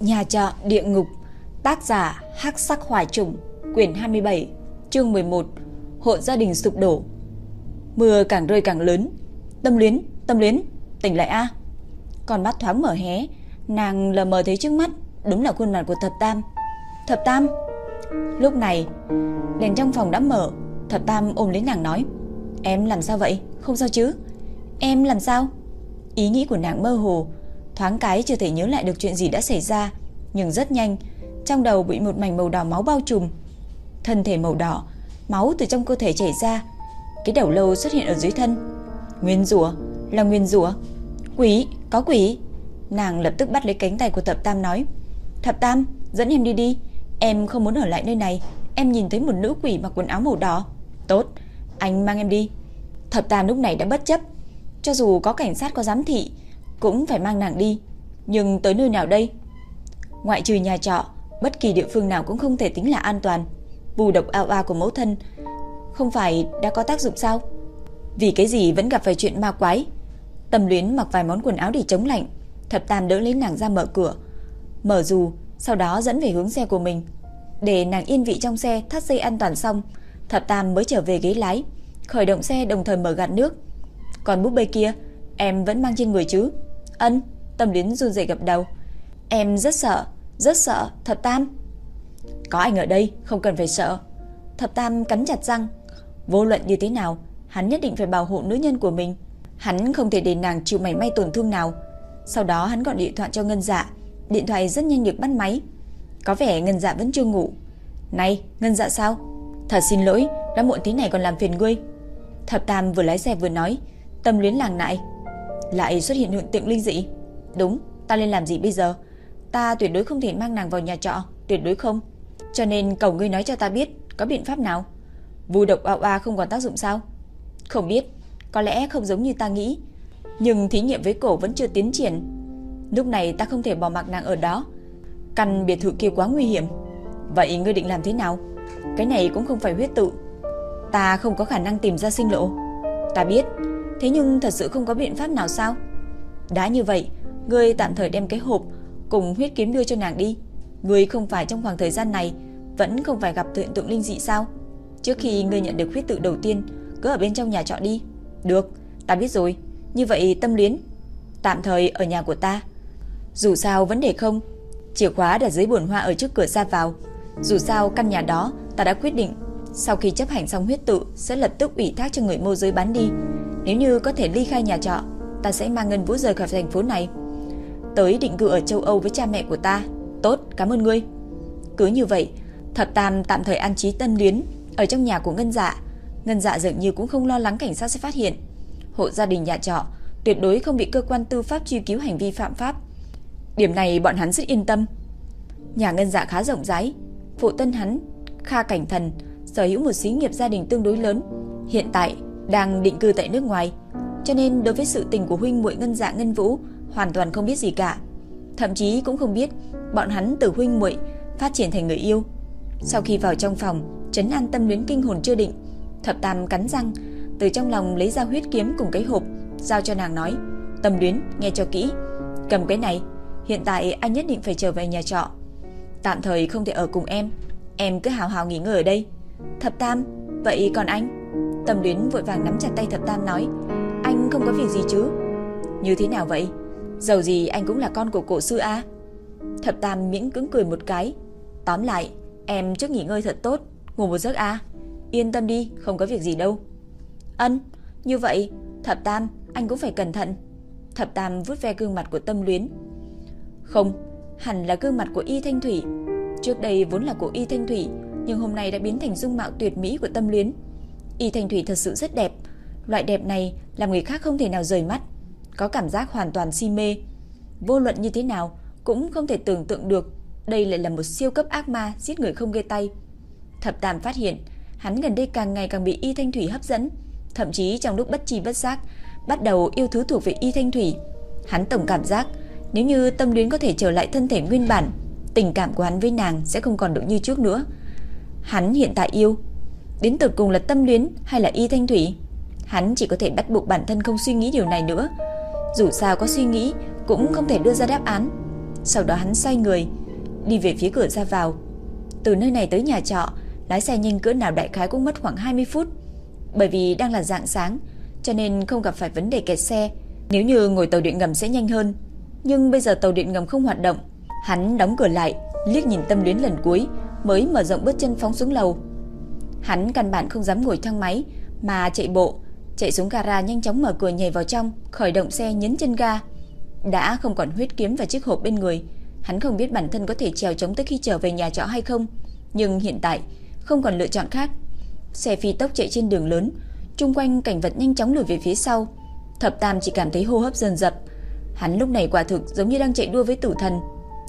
Nhà trọ địa ngục Tác giả Hắc Sắc Hoài Trùng Quyển 27 Chương 11 Hộ gia đình sụp đổ. Mưa càng rơi càng lớn. Tâm luyến, tâm luyến, tỉnh lại a. Còn mắt thoáng mở hé Nàng lờ mờ thấy trước mắt Đúng là khuôn mặt của thập tam. Thập tam? Lúc này đèn trong phòng đã mở. Thập tam ôm lấy nàng nói Em làm sao vậy, không sao chứ? Em làm sao? Ý nghĩ của nàng mơ hồ Thoáng cái chưa thể nhớ lại được chuyện gì đã xảy ra Nhưng rất nhanh Trong đầu bị một mảnh màu đỏ máu bao trùm. Thân thể màu đỏ Máu từ trong cơ thể chảy ra Cái đầu lâu xuất hiện ở dưới thân. Nguyên rủa là nguyên rủa. Quỷ, có quỷ. Nàng lập tức bắt lấy cánh tay của thập tam nói Thập tam, dẫn em đi đi. Em không muốn ở lại nơi này. Em nhìn thấy một nữ quỷ mặc quần áo màu đỏ. Tốt, anh mang em đi. Thập tam lúc này đã bất chấp. Cho dù có cảnh sát có giám thị cũng phải mang nàng đi. Nhưng tới nơi nào đây? Ngoại trừ nhà trọ, bất kỳ địa phương nào cũng không thể tính là an toàn. Bù độc ao ao của mẫu thân không phải đã có tác dụng sao? Vì cái gì vẫn gặp phải chuyện ma quái? tầm luyến mặc vài món quần áo để chống lạnh, Thập Tam đỡ lấy nàng ra mở cửa, mở dù, sau đó dẫn về hướng xe của mình. Để nàng yên vị trong xe, thắt dây an toàn xong, Thập Tam mới trở về ghế lái, khởi động xe đồng thời mở gạt nước. Còn búp bê kia, em vẫn mang trên người chứ? Ân, tâm đến run rẩy gập đầu. Em rất sợ, rất sợ, Thập Tam. Có anh ở đây, không cần phải sợ. Thập Tam cắn chặt răng. Vô luận như thế nào, hắn nhất định phải bảo hộ nữ nhân của mình. Hắn không thể để nàng chịu mảy may tổn thương nào. Sau đó hắn gọi điện thoại cho Ngân Dạ. Điện thoại rất nhanh được bắt máy. Có vẻ Ngân Dạ vẫn chưa ngủ. Này, Ngân Dạ sao? Thật xin lỗi, đã muộn tí này còn làm phiền ngươi. Thập Tam vừa lái xe vừa nói, tâm luyến làng nại. Lại xuất hiện hiện tượng linh dị? Đúng, ta nên làm gì bây giờ? Ta tuyệt đối không thể mang nàng vào nhà trọ Tuyệt đối không. Cho nên cầu ngươi nói cho ta biết Có biện pháp nào? Vù độc ao a không còn tác dụng sao? Không biết Có lẽ không giống như ta nghĩ. Nhưng thí nghiệm với cổ vẫn chưa tiến triển. Lúc này ta không thể bỏ mặc nàng ở đó. Căn biệt thự kia quá nguy hiểm. Vậy ngươi định làm thế nào? Cái này cũng không phải huyết tự. Ta không có khả năng tìm ra sinh lộ. Ta biết Thế nhưng thật sự không có biện pháp nào sao? Đã như vậy Ngươi tạm thời đem cái hộp Cùng huyết kiếm đưa cho nàng đi. Ngươi không phải trong khoảng thời gian này Vẫn không phải gặp hiện tượng linh dị sao? Trước khi ngươi nhận được huyết tự đầu tiên Cứ ở bên trong nhà trọ đi. Được, ta biết rồi. Như vậy tâm luyến Tạm thời ở nhà của ta. Dù sao vấn đề không Chìa khóa đặt dưới bồn hoa ở trước cửa ra vào. Dù sao căn nhà đó ta đã quyết định sau khi chấp hành xong huyết tự Sẽ lập tức ủy thác cho người môi giới bán đi nếu như có thể ly khai nhà trọ, ta sẽ mang Ngân Vũ rời khỏi thành phố này. Tới định cư ở châu Âu với cha mẹ của ta. Tốt, cảm ơn ngươi. Cứ như vậy, Thập Tam tạm thời an trí tân luyến ở trong nhà của Ngân Dạ. Ngân Dạ dường như cũng không lo lắng cảnh sát sẽ phát hiện. Hộ gia đình nhà trọ tuyệt đối không bị cơ quan tư pháp truy cứu hành vi phạm pháp. Điểm này bọn hắn rất yên tâm. Nhà Ngân Dạ khá rộng rãi, phụ tân hắn Kha Cảnh Thần sở hữu một xí nghiệp gia đình tương đối lớn. Hiện tại đang định cư tại nước ngoài, cho nên đối với sự tình của huynh muội Ngân Dạ Ngân Vũ hoàn toàn không biết gì cả, thậm chí cũng không biết bọn hắn từ huynh muội phát triển thành người yêu. Sau khi vào trong phòng, trấn an tâm luyến kinh hồn chưa định, Thập Tam cắn răng, từ trong lòng lấy ra huyết kiếm cùng cái hộp, giao cho nàng nói: "Tâm luyến, nghe cho kỹ, cầm cái này, hiện tại anh nhất định phải trở về nhà trọ, tạm thời không thể ở cùng em, em cứ hào hào nghỉ ngơi ở đây." Thập Tam, vậy còn anh? Tâm Luyến vội vàng nắm chặt tay Thập Tam nói, anh không có việc gì chứ? Như thế nào vậy? Dầu gì anh cũng là con của cổ sư A. Thập Tam miễn cưỡng cười một cái. Tóm lại, em trước nghỉ ngơi thật tốt, ngủ một giấc A. Yên tâm đi, không có việc gì đâu. Ân, như vậy, Thập Tam, anh cũng phải cẩn thận. Thập Tam vuốt ve gương mặt của Tâm Luyến. Không, hẳn là gương mặt của Y Thanh Thủy. Trước đây vốn là của Y Thanh Thủy, nhưng hôm nay đã biến thành dung mạo tuyệt mỹ của Tâm Luyến. Y Thanh Thủy thật sự rất đẹp, loại đẹp này làm người khác không thể nào rời mắt, có cảm giác hoàn toàn si mê. Vô luận như thế nào cũng không thể tưởng tượng được, đây lại là một siêu cấp ác ma giết người không ghê tay. Thập Tam phát hiện, hắn gần đây càng ngày càng bị Y Thanh Thủy hấp dẫn, thậm chí trong lúc bất tri bất giác bắt đầu yêu thứ thuộc về Y Thanh Thủy. Hắn tổng cảm giác nếu như tâm luyến có thể trở lại thân thể nguyên bản, tình cảm của hắn với nàng sẽ không còn được như trước nữa. Hắn hiện tại yêu Đến tận cùng là tâm luyến hay là y thanh thủy Hắn chỉ có thể bắt buộc bản thân không suy nghĩ điều này nữa Dù sao có suy nghĩ Cũng không thể đưa ra đáp án Sau đó hắn xoay người, đi về phía cửa ra vào. Từ nơi này tới nhà trọ, lái xe nhanh cỡ nào đại khái cũng mất khoảng 20 phút. Bởi vì đang là dạng sáng, cho nên không gặp phải vấn đề kẹt xe. Nếu như ngồi tàu điện ngầm sẽ nhanh hơn, nhưng bây giờ tàu điện ngầm không hoạt động. Hắn đóng cửa lại, liếc nhìn Tâm Luyến lần cuối, mới mở rộng bước chân phóng xuống lầu. Hắn căn bản không dám ngồi thang máy mà chạy bộ, chạy xuống gara nhanh chóng mở cửa nhảy vào trong, khởi động xe nhấn chân ga. Đã không còn huyết kiếm và chiếc hộp bên người, hắn không biết bản thân có thể trèo chống tới khi trở về nhà trọ hay không, nhưng hiện tại không còn lựa chọn khác. Xe phi tốc chạy trên đường lớn, xung quanh cảnh vật nhanh chóng lùi về phía sau. Thập Tam chỉ cảm thấy hô hấp dần dập. Hắn lúc này quả thực giống như đang chạy đua với tử thần.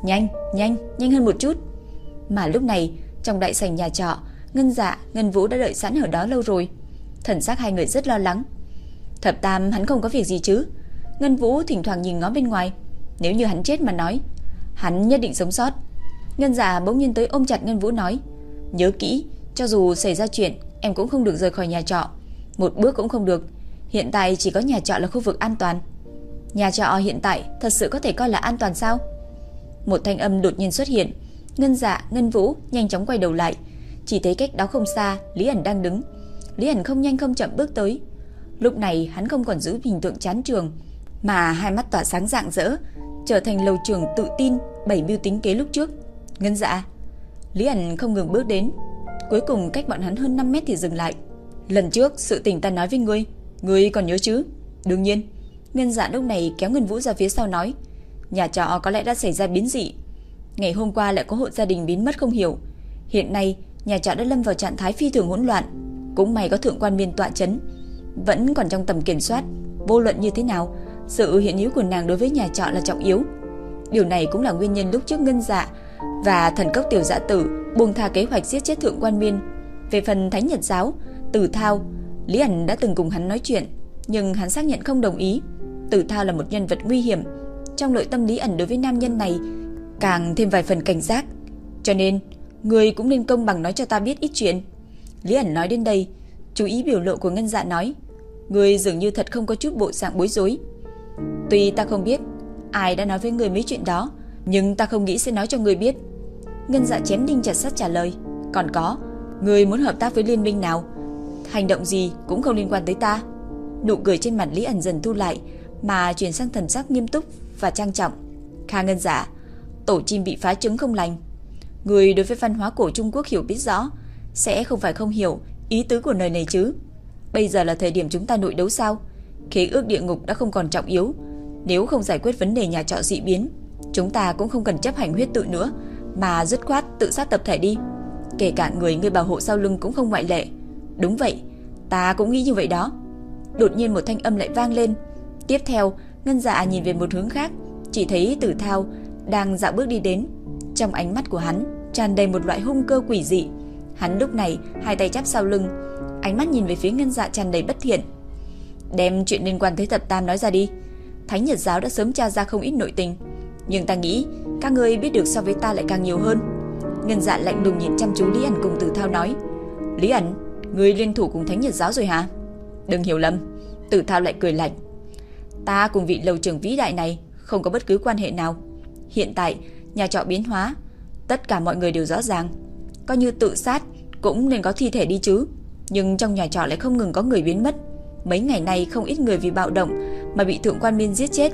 Nhanh, nhanh, nhanh hơn một chút. Mà lúc này, trong đại sảnh nhà trọ, Ngân Dạ, Ngân Vũ đã đợi sẵn ở đó lâu rồi. Thần sắc hai người rất lo lắng. Thập Tam hắn không có việc gì chứ? Ngân Vũ thỉnh thoảng nhìn ngó bên ngoài. Nếu như hắn chết mà nói, hắn nhất định sống sót. Ngân Dạ bỗng nhiên tới ôm chặt Ngân Vũ nói, nhớ kỹ, cho dù xảy ra chuyện, em cũng không được rời khỏi nhà trọ, một bước cũng không được. Hiện tại chỉ có nhà trọ là khu vực an toàn. Nhà trọ hiện tại thật sự có thể coi là an toàn sao? Một thanh âm đột nhiên xuất hiện, Ngân Dạ, Ngân Vũ nhanh chóng quay đầu lại, chỉ thấy cách đó không xa, Lý ẩn đang đứng. Lý ẩn không nhanh không chậm bước tới. Lúc này hắn không còn giữ hình tượng chán trường, mà hai mắt tỏa sáng rạng rỡ, trở thành lầu trường tự tin, bảy mưu tính kế lúc trước. Ngân Dạ, Lý ẩn không ngừng bước đến, cuối cùng cách bọn hắn hơn 5 mét thì dừng lại. Lần trước sự tình ta nói với ngươi, ngươi còn nhớ chứ? Đương nhiên. Ngân Dạ lúc này kéo Ngân Vũ ra phía sau nói, nhà trọ có lẽ đã xảy ra biến dị. Ngày hôm qua lại có hộ gia đình biến mất không hiểu. Hiện nay, nhà trọ đã lâm vào trạng thái phi thường hỗn loạn. Cũng may có thượng quan biên tọa chấn, vẫn còn trong tầm kiểm soát. Vô luận như thế nào, sự hiện hữu của nàng đối với nhà trọ là trọng yếu. Điều này cũng là nguyên nhân lúc trước Ngân Dạ và thần cốc tiểu dạ tử buông tha kế hoạch giết chết thượng quan biên. Về phần Thánh Nhật giáo, Tử Thao, Lý ảnh đã từng cùng hắn nói chuyện, nhưng hắn xác nhận không đồng ý. Tử Thao là một nhân vật nguy hiểm, trong nội tâm Lý ẩn đối với nam nhân này càng thêm vài phần cảnh giác. Cho nên, người cũng nên công bằng nói cho ta biết ít chuyện. Lý ẩn nói đến đây, chú ý biểu lộ của Ngân Dạ nói, người dường như thật không có chút bộ dạng bối rối. Tuy ta không biết ai đã nói với người mấy chuyện đó, nhưng ta không nghĩ sẽ nói cho người biết. Ngân Dạ chém đinh chặt sắt trả lời, còn có, người muốn hợp tác với liên minh nào? Hành động gì cũng không liên quan tới ta. Nụ cười trên mặt Lý ẩn dần thu lại, mà chuyển sang thần sắc nghiêm túc và trang trọng. Kha Ngân Dạ, tổ chim bị phá trứng không lành. Người đối với văn hóa cổ Trung Quốc hiểu biết rõ, sẽ không phải không hiểu ý tứ của lời này chứ. Bây giờ là thời điểm chúng ta nội đấu sao? Khế ước địa ngục đã không còn trọng yếu. Nếu không giải quyết vấn đề nhà trọ dị biến, chúng ta cũng không cần chấp hành huyết tự nữa, mà dứt khoát tự sát tập thể đi. Kể cả người người bảo hộ sau lưng cũng không ngoại lệ. Đúng vậy, ta cũng nghĩ như vậy đó. Đột nhiên một thanh âm lại vang lên. Tiếp theo, Ngân Dạ nhìn về một hướng khác, chỉ thấy Tử Thao đang dạo bước đi đến. Trong ánh mắt của hắn tràn đầy một loại hung cơ quỷ dị. Hắn lúc này hai tay chắp sau lưng, ánh mắt nhìn về phía Ngân Dạ tràn đầy bất thiện. Đem chuyện liên quan tới Thập Tam nói ra đi. Thánh Nhật giáo đã sớm tra ra không ít nội tình, nhưng ta nghĩ các ngươi biết được so với ta lại càng nhiều hơn. Ngân Dạ lạnh lùng nhìn chăm chú Lý ảnh cùng Tử Thao nói: "Lý ảnh ngươi liên thủ cùng Thánh Nhật giáo rồi hả?" "Đừng hiểu lầm." Tử Thao lại cười lạnh. "Ta cùng vị lầu trưởng vĩ đại này không có bất cứ quan hệ nào. Hiện tại, nhà trọ biến hóa, tất cả mọi người đều rõ ràng. Coi như tự sát cũng nên có thi thể đi chứ. Nhưng trong nhà trọ lại không ngừng có người biến mất. Mấy ngày nay không ít người vì bạo động mà bị thượng quan miên giết chết.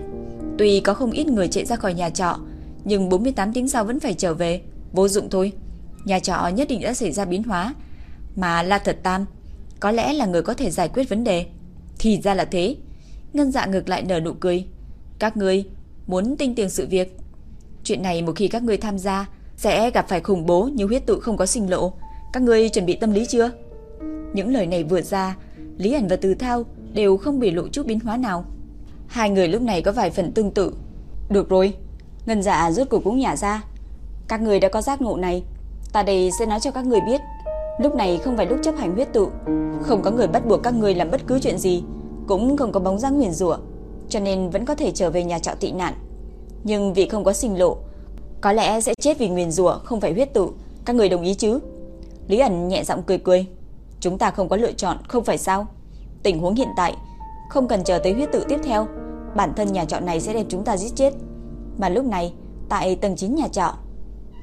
Tuy có không ít người chạy ra khỏi nhà trọ, nhưng 48 tiếng sau vẫn phải trở về, vô dụng thôi. Nhà trọ nhất định đã xảy ra biến hóa, mà La Thật Tam có lẽ là người có thể giải quyết vấn đề. Thì ra là thế. Ngân Dạ ngược lại nở nụ cười. Các ngươi muốn tinh tường sự việc. Chuyện này một khi các ngươi tham gia sẽ gặp phải khủng bố như huyết tự không có sinh lộ. Các ngươi chuẩn bị tâm lý chưa? Những lời này vừa ra, Lý ẩn và Từ Thao đều không bị lộ chút biến hóa nào. Hai người lúc này có vài phần tương tự. Được rồi, Ngân Dạ rốt cuộc cũng nhả ra. Các người đã có giác ngộ này, ta đây sẽ nói cho các người biết. Lúc này không phải lúc chấp hành huyết tự, không có người bắt buộc các người làm bất cứ chuyện gì, cũng không có bóng dáng nguyền rủa, cho nên vẫn có thể trở về nhà trọ tị nạn. Nhưng vì không có sinh lộ, có lẽ sẽ chết vì nguyền rủa không phải huyết tự, các người đồng ý chứ? Lý ẩn nhẹ giọng cười cười. Chúng ta không có lựa chọn, không phải sao? Tình huống hiện tại, không cần chờ tới huyết tự tiếp theo, bản thân nhà trọ này sẽ đem chúng ta giết chết. Mà lúc này, Tại tầng 9 nhà trọ,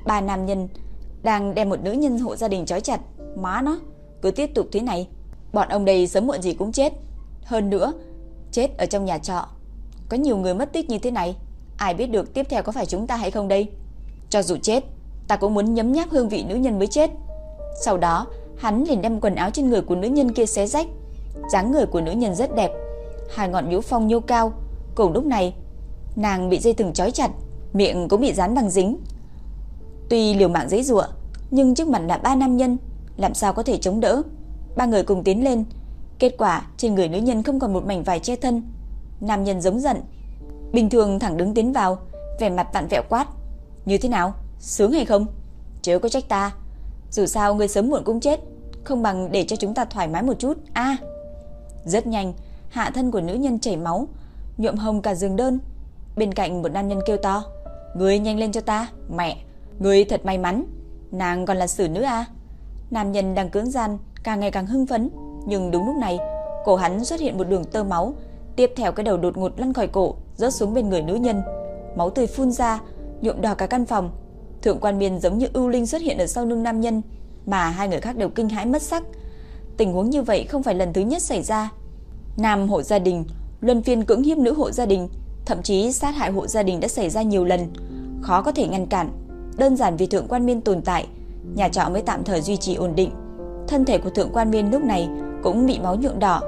ba nam nhân đang đem một nữ nhân hộ gia đình trói chặt. Má nó, cứ tiếp tục thế này, bọn ông đây sớm muộn gì cũng chết. Hơn nữa, chết ở trong nhà trọ. Có nhiều người mất tích như thế này, ai biết được tiếp theo có phải chúng ta hay không đây? Cho dù chết, ta cũng muốn nhấm nháp hương vị nữ nhân mới chết. Sau đó, hắn liền đem quần áo trên người của nữ nhân kia xé rách. dáng người của nữ nhân rất đẹp, hai ngọn nhũ phong nhô cao. Cùng lúc này, nàng bị dây thừng trói chặt, miệng cũng bị dán bằng dính. Tuy liều mạng giấy rủa, nhưng trước mặt là ba nam nhân, làm sao có thể chống đỡ? Ba người cùng tiến lên, kết quả trên người nữ nhân không còn một mảnh vải che thân. Nam nhân giống giận, bình thường thẳng đứng tiến vào, vẻ mặt vặn vẹo quát, "Như thế nào? Sướng hay không? Chớ có trách ta, dù sao người sớm muộn cũng chết, không bằng để cho chúng ta thoải mái một chút." A. rất nhanh, hạ thân của nữ nhân chảy máu, nhuộm hồng cả giường đơn. Bên cạnh một nam nhân kêu to, người nhanh lên cho ta, mẹ, người thật may mắn, nàng còn là xử nữ a." Nam nhân đang cưỡng gian, càng ngày càng hưng phấn, nhưng đúng lúc này, cổ hắn xuất hiện một đường tơ máu, tiếp theo cái đầu đột ngột lăn khỏi cổ, rớt xuống bên người nữ nhân. Máu tươi phun ra, nhuộm đỏ cả căn phòng. Thượng quan Miên giống như ưu linh xuất hiện ở sau lưng nam nhân, mà hai người khác đều kinh hãi mất sắc. Tình huống như vậy không phải lần thứ nhất xảy ra. Nam hộ gia đình luân phiên cưỡng hiếp nữ hộ gia đình, thậm chí sát hại hộ gia đình đã xảy ra nhiều lần, khó có thể ngăn cản. Đơn giản vì thượng quan Miên tồn tại, nhà trọ mới tạm thời duy trì ổn định. Thân thể của thượng quan Miên lúc này cũng bị máu nhuộm đỏ.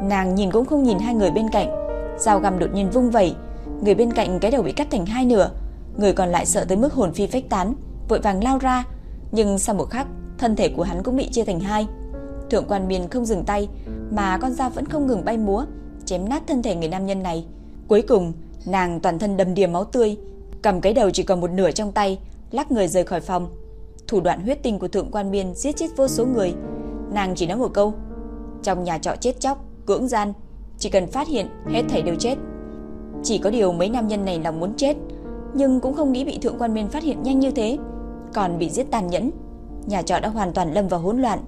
Nàng nhìn cũng không nhìn hai người bên cạnh, dao găm đột nhiên vung vẩy, người bên cạnh cái đầu bị cắt thành hai nửa, người còn lại sợ tới mức hồn phi phách tán, vội vàng lao ra, nhưng sau một khắc, thân thể của hắn cũng bị chia thành hai. Thượng quan Miên không dừng tay, mà con dao vẫn không ngừng bay múa, chém nát thân thể người nam nhân này. Cuối cùng, nàng toàn thân đầm đìa máu tươi, cầm cái đầu chỉ còn một nửa trong tay, lắc người rời khỏi phòng. Thủ đoạn huyết tinh của thượng quan Miên giết chết vô số người, nàng chỉ nói một câu: "Trong nhà trọ chết chóc, cưỡng gian, chỉ cần phát hiện hết thảy đều chết." Chỉ có điều mấy nam nhân này lòng muốn chết, nhưng cũng không nghĩ bị thượng quan Miên phát hiện nhanh như thế, còn bị giết tàn nhẫn. Nhà trọ đã hoàn toàn lâm vào hỗn loạn.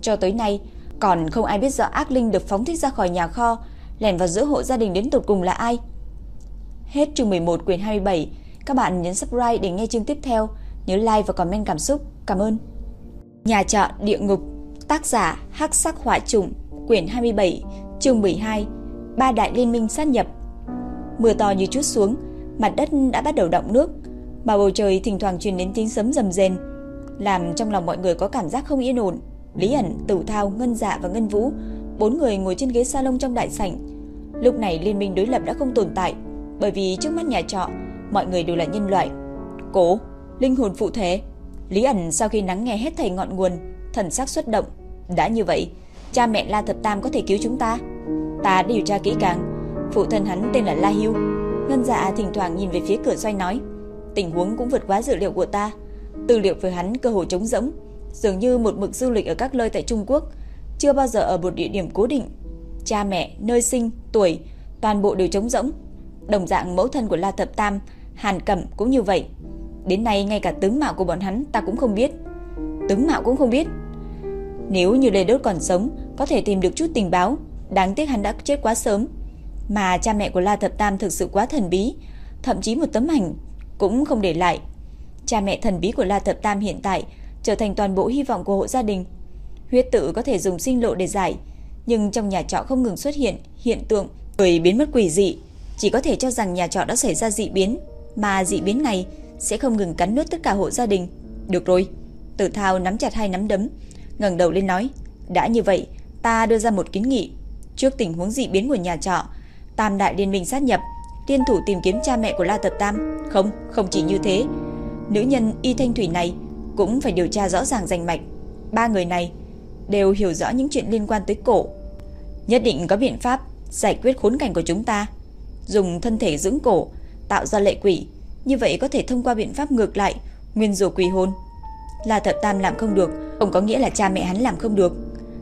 Cho tới nay, còn không ai biết rõ ác linh được phóng thích ra khỏi nhà kho, lẻn vào giữa hộ gia đình đến tột cùng là ai. Hết chương 11 quyển 27, các bạn nhấn subscribe để nghe chương tiếp theo, nhớ like và comment cảm xúc. Cảm ơn. Nhà trọ địa ngục, tác giả Hắc Sắc Hỏa Trùng, quyển 27, chương 12, ba đại liên minh sát nhập. Mưa to như chút xuống, mặt đất đã bắt đầu động nước, mà bầu trời thỉnh thoảng truyền đến tiếng sấm rầm rền, làm trong lòng mọi người có cảm giác không yên ổn. Lý ẩn, Tử Thao, Ngân Dạ và Ngân Vũ, bốn người ngồi trên ghế salon trong đại sảnh. Lúc này liên minh đối lập đã không tồn tại, bởi vì trước mắt nhà trọ, mọi người đều là nhân loại. Cố, linh hồn phụ thể. Lý ẩn sau khi lắng nghe hết thầy ngọn nguồn, thần sắc xuất động. Đã như vậy, cha mẹ La Thập Tam có thể cứu chúng ta. Ta điều tra kỹ càng, phụ thân hắn tên là La Hưu. Ngân Dạ thỉnh thoảng nhìn về phía cửa xoay nói, tình huống cũng vượt quá dự liệu của ta. Tư liệu về hắn cơ hồ trống rỗng, dường như một mực du lịch ở các nơi tại Trung Quốc, chưa bao giờ ở một địa điểm cố định. Cha mẹ, nơi sinh, tuổi, toàn bộ đều trống rỗng. Đồng dạng mẫu thân của La Thập Tam, Hàn Cẩm cũng như vậy. Đến nay ngay cả tướng mạo của bọn hắn ta cũng không biết. Tướng mạo cũng không biết. Nếu như Lê Đốt còn sống, có thể tìm được chút tình báo, đáng tiếc hắn đã chết quá sớm. Mà cha mẹ của La Thập Tam thực sự quá thần bí, thậm chí một tấm ảnh cũng không để lại. Cha mẹ thần bí của La Thập Tam hiện tại trở thành toàn bộ hy vọng của hộ gia đình. Huyết tự có thể dùng sinh lộ để giải, nhưng trong nhà trọ không ngừng xuất hiện hiện tượng người biến mất quỷ dị, chỉ có thể cho rằng nhà trọ đã xảy ra dị biến, mà dị biến này sẽ không ngừng cắn nuốt tất cả hộ gia đình. Được rồi, Tử Thao nắm chặt hai nắm đấm, ngẩng đầu lên nói, đã như vậy, ta đưa ra một kiến nghị. Trước tình huống dị biến của nhà trọ, Tam đại liên minh sát nhập, tiên thủ tìm kiếm cha mẹ của La Tập Tam. Không, không chỉ như thế, nữ nhân Y Thanh Thủy này cũng phải điều tra rõ ràng rành mạch. Ba người này đều hiểu rõ những chuyện liên quan tới cổ. Nhất định có biện pháp giải quyết khốn cảnh của chúng ta. Dùng thân thể dưỡng cổ, tạo ra lệ quỷ, như vậy có thể thông qua biện pháp ngược lại, nguyên rủa quỷ hồn. Là thợ tam làm không được, không có nghĩa là cha mẹ hắn làm không được.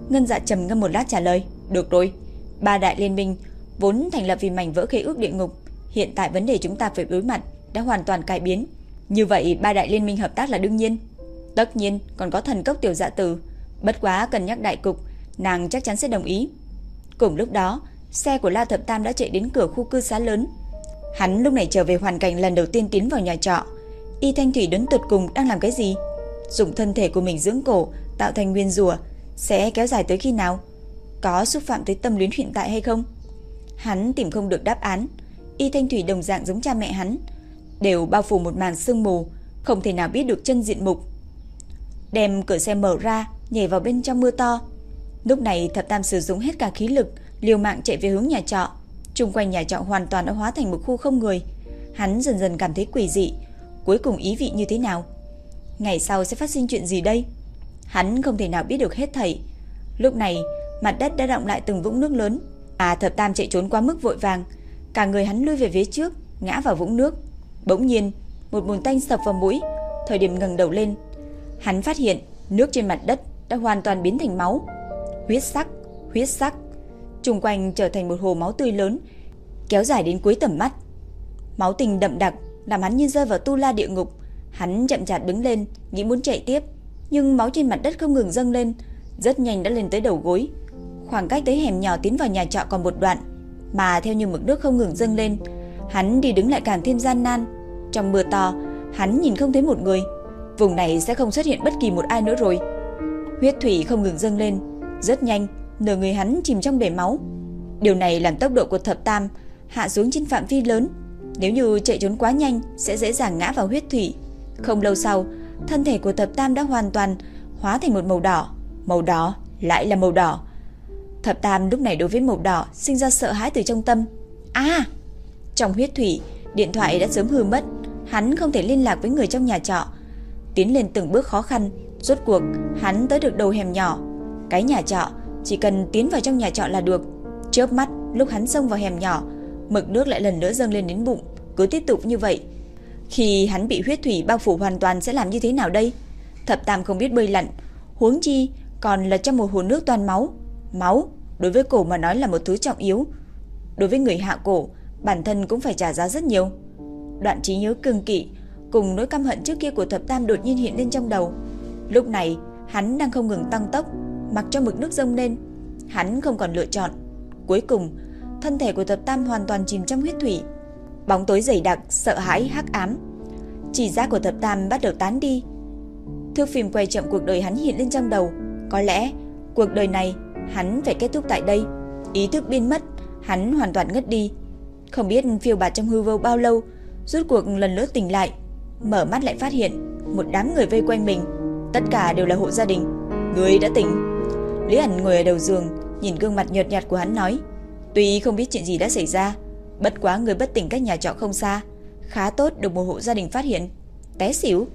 Ngân dạ trầm ngâm một lát trả lời, được rồi. Ba đại liên minh vốn thành lập vì mảnh vỡ khế ước địa ngục, hiện tại vấn đề chúng ta phải đối mặt đã hoàn toàn cải biến. Như vậy ba đại liên minh hợp tác là đương nhiên. Tất nhiên còn có thần cốc tiểu dạ tử, bất quá cần nhắc đại cục, nàng chắc chắn sẽ đồng ý. Cùng lúc đó, xe của La Thập Tam đã chạy đến cửa khu cư xá lớn. Hắn lúc này trở về hoàn cảnh lần đầu tiên tiến vào nhà trọ. Y Thanh Thủy đứng tụt cùng đang làm cái gì? Dùng thân thể của mình dưỡng cổ, tạo thành nguyên rùa, sẽ kéo dài tới khi nào? Có xúc phạm tới tâm lý hiện tại hay không? Hắn tìm không được đáp án. Y Thanh Thủy đồng dạng giống cha mẹ hắn, đều bao phủ một màn sương mù, không thể nào biết được chân diện mục. Đem cửa xe mở ra, nhảy vào bên trong mưa to. Lúc này Thập Tam sử dụng hết cả khí lực, liều mạng chạy về hướng nhà trọ. Trung quanh nhà trọ hoàn toàn đã hóa thành một khu không người. Hắn dần dần cảm thấy quỷ dị, cuối cùng ý vị như thế nào? Ngày sau sẽ phát sinh chuyện gì đây? Hắn không thể nào biết được hết thảy. Lúc này, mặt đất đã động lại từng vũng nước lớn. À Thập Tam chạy trốn quá mức vội vàng, cả người hắn lui về phía trước, ngã vào vũng nước. Bỗng nhiên, một bùn tanh sập vào mũi, thời điểm ngẩng đầu lên, hắn phát hiện nước trên mặt đất đã hoàn toàn biến thành máu. Huyết sắc, huyết sắc, xung quanh trở thành một hồ máu tươi lớn, kéo dài đến cuối tầm mắt. Máu tình đậm đặc làm hắn như rơi vào tu la địa ngục. Hắn chậm chạp đứng lên, nghĩ muốn chạy tiếp, nhưng máu trên mặt đất không ngừng dâng lên, rất nhanh đã lên tới đầu gối. Khoảng cách tới hẻm nhỏ tiến vào nhà trọ còn một đoạn, mà theo như mực nước không ngừng dâng lên, hắn đi đứng lại càng thêm gian nan. Trong mưa to, hắn nhìn không thấy một người. Vùng này sẽ không xuất hiện bất kỳ một ai nữa rồi. Huyết thủy không ngừng dâng lên, rất nhanh, nửa người hắn chìm trong bể máu. Điều này làm tốc độ của thập tam hạ xuống trên phạm vi lớn. Nếu như chạy trốn quá nhanh sẽ dễ dàng ngã vào huyết thủy. Không lâu sau, thân thể của thập tam đã hoàn toàn hóa thành một màu đỏ. Màu đỏ lại là màu đỏ. Thập tam lúc này đối với màu đỏ sinh ra sợ hãi từ trong tâm. À! Trong huyết thủy, điện thoại đã sớm hư mất. Hắn không thể liên lạc với người trong nhà trọ. Tiến lên từng bước khó khăn, rốt cuộc hắn tới được đầu hẻm nhỏ. Cái nhà trọ chỉ cần tiến vào trong nhà trọ là được. Chớp mắt, lúc hắn xông vào hẻm nhỏ, mực nước lại lần nữa dâng lên đến bụng, cứ tiếp tục như vậy. Khi hắn bị huyết thủy bao phủ hoàn toàn sẽ làm như thế nào đây? Thập Tam không biết bơi lặn, huống chi còn là trong một hồ nước toàn máu. Máu đối với cổ mà nói là một thứ trọng yếu. Đối với người hạ cổ, bản thân cũng phải trả giá rất nhiều. Đoạn trí nhớ cương kỵ cùng nỗi căm hận trước kia của Thập Tam đột nhiên hiện lên trong đầu. Lúc này, hắn đang không ngừng tăng tốc, mặc cho mực nước dâng lên. Hắn không còn lựa chọn. Cuối cùng, thân thể của Thập Tam hoàn toàn chìm trong huyết thủy. Bóng tối dày đặc, sợ hãi, hắc ám. Chỉ giác của Thập Tam bắt đầu tán đi. Thước phim quay chậm cuộc đời hắn hiện lên trong đầu. Có lẽ, cuộc đời này, hắn phải kết thúc tại đây. Ý thức biến mất, hắn hoàn toàn ngất đi. Không biết phiêu bạt trong hư vô bao lâu, rốt cuộc lần nữa tỉnh lại. Mở mắt lại phát hiện, một đám người vây quanh mình. Tất cả đều là hộ gia đình. Người đã tỉnh. Lý ẩn ngồi ở đầu giường, nhìn gương mặt nhợt nhạt của hắn nói. Tuy không biết chuyện gì đã xảy ra, bất quá người bất tỉnh cách nhà trọ không xa. Khá tốt được một hộ gia đình phát hiện. Té xỉu.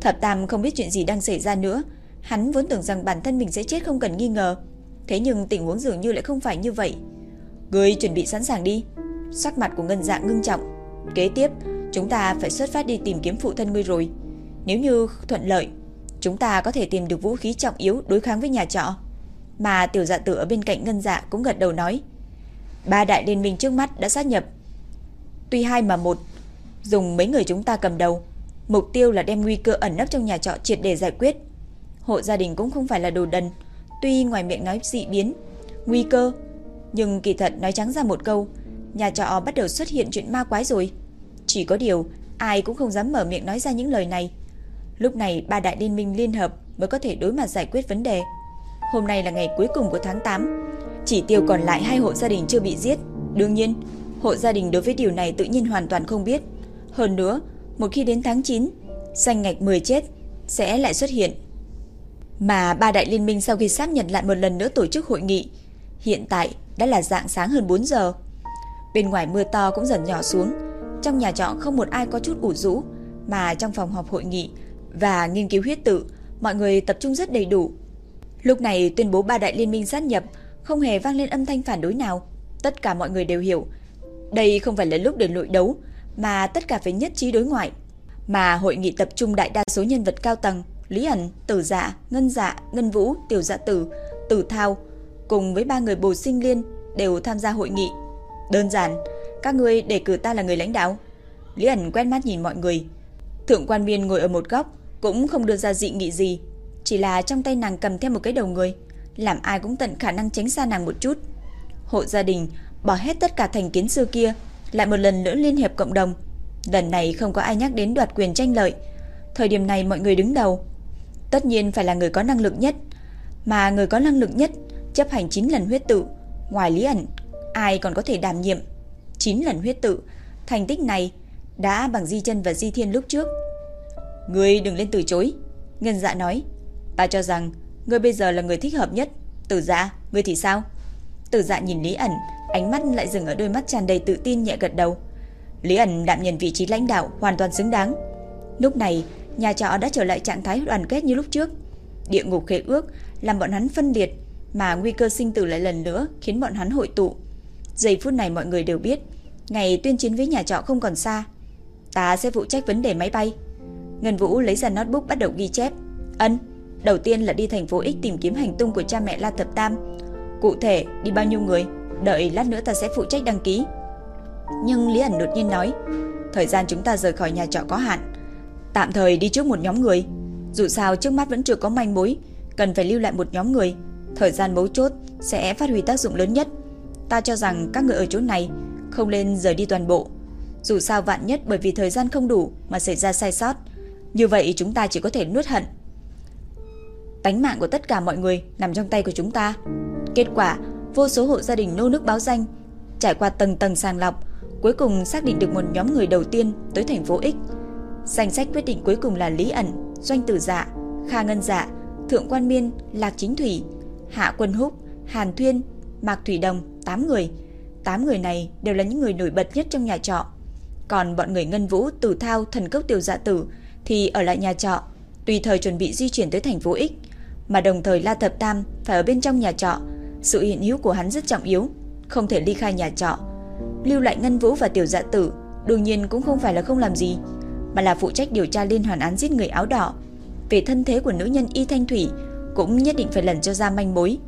Thập Tam không biết chuyện gì đang xảy ra nữa. Hắn vốn tưởng rằng bản thân mình sẽ chết không cần nghi ngờ. Thế nhưng tình huống dường như lại không phải như vậy. Người chuẩn bị sẵn sàng đi. Sắc mặt của Ngân Dạ ngưng trọng. Kế tiếp, chúng ta phải xuất phát đi tìm kiếm phụ thân ngươi rồi. Nếu như thuận lợi, chúng ta có thể tìm được vũ khí trọng yếu đối kháng với nhà trọ. Mà tiểu dạ tử ở bên cạnh Ngân Dạ cũng gật đầu nói. Ba đại liên minh trước mắt đã sát nhập. Tuy hai mà một, dùng mấy người chúng ta cầm đầu. Mục tiêu là đem nguy cơ ẩn nấp trong nhà trọ triệt để giải quyết. Hộ gia đình cũng không phải là đồ đần. Tuy ngoài miệng nói dị biến, nguy cơ, nhưng kỳ thật nói trắng ra một câu, nhà trọ bắt đầu xuất hiện chuyện ma quái rồi. Chỉ có điều, ai cũng không dám mở miệng nói ra những lời này. Lúc này ba đại liên minh liên hợp mới có thể đối mặt giải quyết vấn đề. Hôm nay là ngày cuối cùng của tháng 8. Chỉ tiêu còn lại hai hộ gia đình chưa bị giết. Đương nhiên, hộ gia đình đối với điều này tự nhiên hoàn toàn không biết. Hơn nữa, một khi đến tháng 9, danh ngạch 10 chết sẽ lại xuất hiện. Mà ba đại liên minh sau khi xác nhận lại một lần nữa tổ chức hội nghị, hiện tại đã là dạng sáng hơn 4 giờ. Bên ngoài mưa to cũng dần nhỏ xuống, trong nhà trọ không một ai có chút ủ rũ, mà trong phòng họp hội nghị và nghiên cứu huyết tự, mọi người tập trung rất đầy đủ. Lúc này tuyên bố ba đại liên minh sát nhập không hề vang lên âm thanh phản đối nào. Tất cả mọi người đều hiểu, đây không phải là lúc để nội đấu, mà tất cả phải nhất trí đối ngoại. Mà hội nghị tập trung đại đa số nhân vật cao tầng, Lý ẩn, Tử Dạ, Ngân Dạ, Ngân Vũ, Tiểu Dạ Tử, Tử Thao cùng với ba người bồ sinh liên đều tham gia hội nghị. Đơn giản, các ngươi để cử ta là người lãnh đạo. Lý ẩn quen mắt nhìn mọi người. Thượng quan viên ngồi ở một góc, cũng không đưa ra dị nghị gì. Chỉ là trong tay nàng cầm theo một cái đầu người, làm ai cũng tận khả năng tránh xa nàng một chút. Hộ gia đình bỏ hết tất cả thành kiến xưa kia, lại một lần nữa liên hiệp cộng đồng. Lần này không có ai nhắc đến đoạt quyền tranh lợi. Thời điểm này mọi người đứng đầu, tất nhiên phải là người có năng lực nhất, mà người có năng lực nhất chấp hành 9 lần huyết tự, ngoài Lý ẩn, ai còn có thể đảm nhiệm 9 lần huyết tự, thành tích này đã bằng Di Chân và Di Thiên lúc trước. Ngươi đừng lên từ chối, Ngân Dạ nói, ta cho rằng ngươi bây giờ là người thích hợp nhất, Tử Dạ, ngươi thì sao? Tử Dạ nhìn Lý ẩn, ánh mắt lại dừng ở đôi mắt tràn đầy tự tin nhẹ gật đầu. Lý ẩn đảm nhận vị trí lãnh đạo hoàn toàn xứng đáng. Lúc này, nhà trọ đã trở lại trạng thái đoàn kết như lúc trước. Địa ngục khế ước làm bọn hắn phân liệt, mà nguy cơ sinh tử lại lần nữa khiến bọn hắn hội tụ. Giây phút này mọi người đều biết, ngày tuyên chiến với nhà trọ không còn xa. Ta sẽ phụ trách vấn đề máy bay. Ngân Vũ lấy ra notebook bắt đầu ghi chép. Ấn đầu tiên là đi thành phố X tìm kiếm hành tung của cha mẹ La Thập Tam. Cụ thể đi bao nhiêu người, đợi lát nữa ta sẽ phụ trách đăng ký. Nhưng Lý ẩn đột nhiên nói, thời gian chúng ta rời khỏi nhà trọ có hạn, tạm thời đi trước một nhóm người. Dù sao trước mắt vẫn chưa có manh mối, cần phải lưu lại một nhóm người, thời gian mấu chốt sẽ phát huy tác dụng lớn nhất. Ta cho rằng các người ở chỗ này không nên rời đi toàn bộ. Dù sao vạn nhất bởi vì thời gian không đủ mà xảy ra sai sót, như vậy chúng ta chỉ có thể nuốt hận. Tánh mạng của tất cả mọi người nằm trong tay của chúng ta. Kết quả, vô số hộ gia đình nô nước báo danh, trải qua tầng tầng sàng lọc, cuối cùng xác định được một nhóm người đầu tiên tới thành phố X. Danh sách quyết định cuối cùng là Lý ẩn, Doanh Tử Dạ, Kha Ngân Dạ, Thượng Quan Miên, Lạc Chính Thủy, Hạ Quân Húc, Hàn Thuyên, Mạc Thủy Đồng, 8 người. 8 người này đều là những người nổi bật nhất trong nhà trọ. Còn bọn người Ngân Vũ, Tử Thao, Thần Cốc Tiểu Dạ Tử thì ở lại nhà trọ, tùy thời chuẩn bị di chuyển tới thành phố X, mà đồng thời La Thập Tam phải ở bên trong nhà trọ, sự hiện hữu của hắn rất trọng yếu, không thể ly khai nhà trọ. Lưu lại Ngân Vũ và Tiểu Dạ Tử đương nhiên cũng không phải là không làm gì, mà là phụ trách điều tra liên hoàn án giết người áo đỏ. Về thân thế của nữ nhân Y Thanh Thủy cũng nhất định phải lần cho ra manh mối.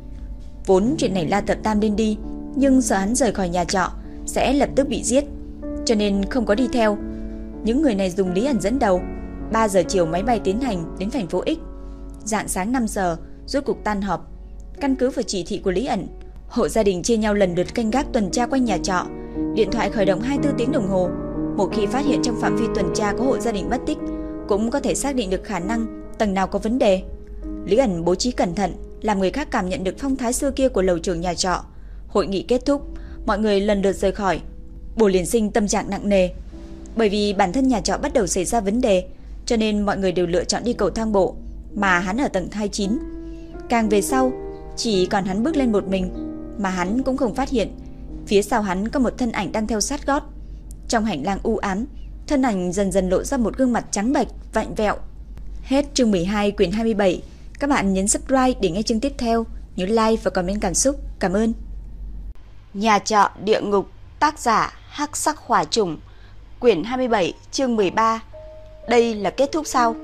Vốn chuyện này La Tập Tam nên đi, nhưng sợ hắn rời khỏi nhà trọ sẽ lập tức bị giết, cho nên không có đi theo. Những người này dùng Lý ẩn dẫn đầu. 3 giờ chiều máy bay tiến hành đến thành phố X. Dạng sáng 5 giờ, rốt cuộc tan họp. Căn cứ vào chỉ thị của Lý ẩn, hộ gia đình chia nhau lần lượt canh gác tuần tra quanh nhà trọ. Điện thoại khởi động 24 tiếng đồng hồ. Một khi phát hiện trong phạm vi tuần tra có hộ gia đình mất tích, cũng có thể xác định được khả năng tầng nào có vấn đề. Lý ẩn bố trí cẩn thận, làm người khác cảm nhận được phong thái xưa kia của lầu trưởng nhà trọ. Hội nghị kết thúc, mọi người lần lượt rời khỏi. Bồ liền sinh tâm trạng nặng nề. Bởi vì bản thân nhà trọ bắt đầu xảy ra vấn đề, cho nên mọi người đều lựa chọn đi cầu thang bộ, mà hắn ở tầng 29. Càng về sau, chỉ còn hắn bước lên một mình, mà hắn cũng không phát hiện. Phía sau hắn có một thân ảnh đang theo sát gót. Trong hành lang u ám, thân ảnh dần dần lộ ra một gương mặt trắng bệch, vặn vẹo. Hết chương 12 quyển 27. Các bạn nhấn subscribe để nghe chương tiếp theo, nhớ like và comment cảm xúc. Cảm ơn. Nhà trọ địa ngục, tác giả Hắc Sắc Hỏa Trùng, quyển 27, chương 13. Đây là kết thúc sao?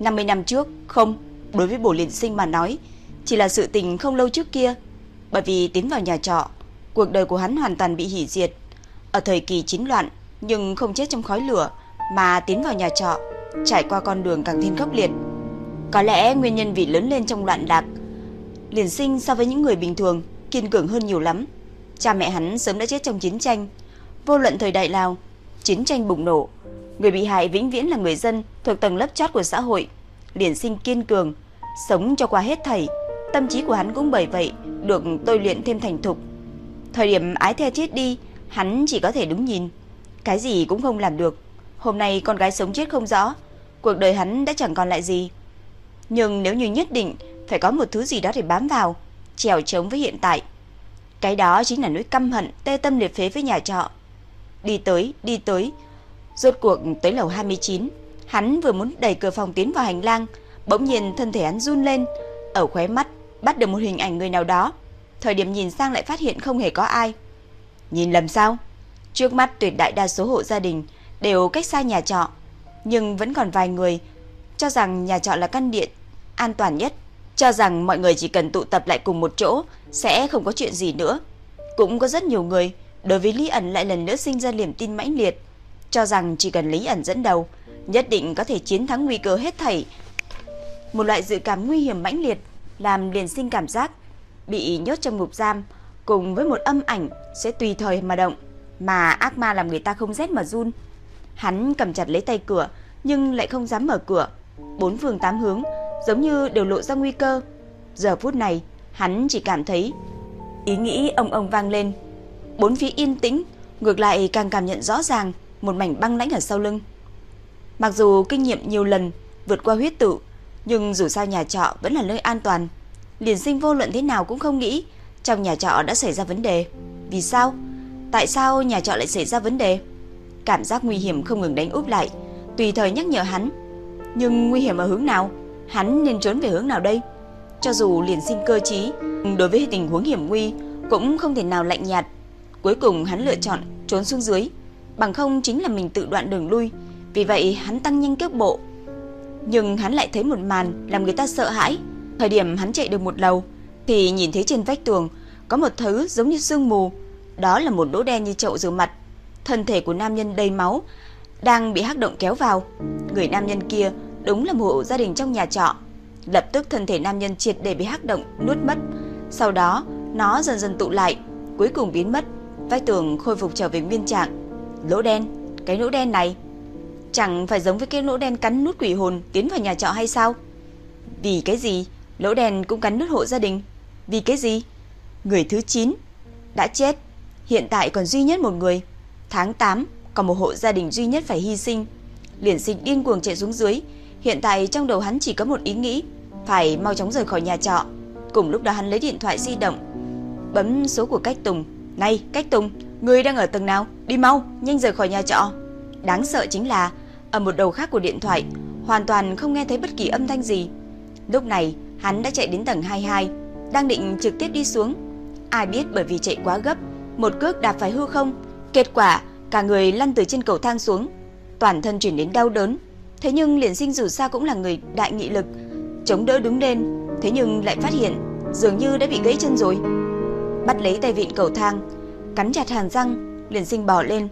50 năm trước, không, đối với Bổ Liên Sinh mà nói, chỉ là sự tình không lâu trước kia, bởi vì tiến vào nhà trọ, cuộc đời của hắn hoàn toàn bị hủy diệt. Ở thời kỳ chiến loạn, nhưng không chết trong khói lửa, mà tiến vào nhà trọ, trải qua con đường càng thêm khốc liệt. Có lẽ nguyên nhân vì lớn lên trong loạn lạc, liền sinh so với những người bình thường kiên cường hơn nhiều lắm. Cha mẹ hắn sớm đã chết trong chiến tranh, vô luận thời đại nào, chiến tranh bùng nổ, người bị hại vĩnh viễn là người dân thuộc tầng lớp chót của xã hội. Liền sinh kiên cường, sống cho qua hết thảy, tâm trí của hắn cũng bởi vậy được tôi luyện thêm thành thục. Thời điểm ái the chết đi, hắn chỉ có thể đứng nhìn, cái gì cũng không làm được. Hôm nay con gái sống chết không rõ, cuộc đời hắn đã chẳng còn lại gì. Nhưng nếu như nhất định phải có một thứ gì đó để bám vào, trèo chống với hiện tại, cái đó chính là nỗi căm hận tê tâm liệt phế với nhà trọ. Đi tới, đi tới, rốt cuộc tới lầu 29, hắn vừa muốn đẩy cửa phòng tiến vào hành lang, bỗng nhiên thân thể hắn run lên, ở khóe mắt bắt được một hình ảnh người nào đó. Thời điểm nhìn sang lại phát hiện không hề có ai. Nhìn lầm sao? Trước mắt tuyệt đại đa số hộ gia đình đều cách xa nhà trọ, nhưng vẫn còn vài người cho rằng nhà trọ là căn điện an toàn nhất, cho rằng mọi người chỉ cần tụ tập lại cùng một chỗ sẽ không có chuyện gì nữa. Cũng có rất nhiều người đối với Lý ẩn lại lần nữa sinh ra niềm tin mãnh liệt, cho rằng chỉ cần Lý ẩn dẫn đầu, nhất định có thể chiến thắng nguy cơ hết thảy. Một loại dự cảm nguy hiểm mãnh liệt làm liền sinh cảm giác bị nhốt trong ngục giam cùng với một âm ảnh sẽ tùy thời mà động. mà ác ma làm người ta không rét mà run. Hắn cầm chặt lấy tay cửa, nhưng lại không dám mở cửa. Bốn phương tám hướng, giống như đều lộ ra nguy cơ. Giờ phút này, hắn chỉ cảm thấy ý nghĩ ông ông vang lên. Bốn phía yên tĩnh, ngược lại càng cảm nhận rõ ràng một mảnh băng lãnh ở sau lưng. Mặc dù kinh nghiệm nhiều lần vượt qua huyết tự, nhưng dù sao nhà trọ vẫn là nơi an toàn. Liền sinh vô luận thế nào cũng không nghĩ trong nhà trọ đã xảy ra vấn đề. Vì sao? Tại sao nhà trọ lại xảy ra vấn đề? Cảm giác nguy hiểm không ngừng đánh úp lại, tùy thời nhắc nhở hắn. Nhưng nguy hiểm ở hướng nào? Hắn nên trốn về hướng nào đây? Cho dù liền sinh cơ trí, đối với tình huống hiểm nguy cũng không thể nào lạnh nhạt. Cuối cùng hắn lựa chọn trốn xuống dưới, bằng không chính là mình tự đoạn đường lui. Vì vậy hắn tăng nhanh cước bộ. Nhưng hắn lại thấy một màn làm người ta sợ hãi. Thời điểm hắn chạy được một lầu thì nhìn thấy trên vách tường có một thứ giống như sương mù, đó là một lỗ đen như chậu rửa mặt. Thân thể của nam nhân đầy máu đang bị hắc động kéo vào. Người nam nhân kia đúng là một hộ gia đình trong nhà trọ. Lập tức thân thể nam nhân triệt để bị hắc động nuốt mất. Sau đó, nó dần dần tụ lại, cuối cùng biến mất. Vách tường khôi phục trở về nguyên trạng. Lỗ đen, cái lỗ đen này chẳng phải giống với cái lỗ đen cắn nút quỷ hồn tiến vào nhà trọ hay sao? Vì cái gì? Lỗ đen cũng cắn nút hộ gia đình. Vì cái gì? Người thứ 9 đã chết, hiện tại còn duy nhất một người. Tháng 8 còn một hộ gia đình duy nhất phải hy sinh. Liền sinh điên cuồng chạy xuống dưới, hiện tại trong đầu hắn chỉ có một ý nghĩ, phải mau chóng rời khỏi nhà trọ. Cùng lúc đó hắn lấy điện thoại di động, bấm số của Cách Tùng. "Này, Cách Tùng, người đang ở tầng nào? Đi mau, nhanh rời khỏi nhà trọ." Đáng sợ chính là ở một đầu khác của điện thoại, hoàn toàn không nghe thấy bất kỳ âm thanh gì. Lúc này, hắn đã chạy đến tầng 22, đang định trực tiếp đi xuống. Ai biết bởi vì chạy quá gấp, một cước đạp phải hư không, kết quả cả người lăn từ trên cầu thang xuống, toàn thân chuyển đến đau đớn. Thế nhưng liền sinh dù sao cũng là người đại nghị lực, chống đỡ đứng lên, thế nhưng lại phát hiện dường như đã bị gãy chân rồi. Bắt lấy tay vịn cầu thang, cắn chặt hàm răng, liền sinh bò lên.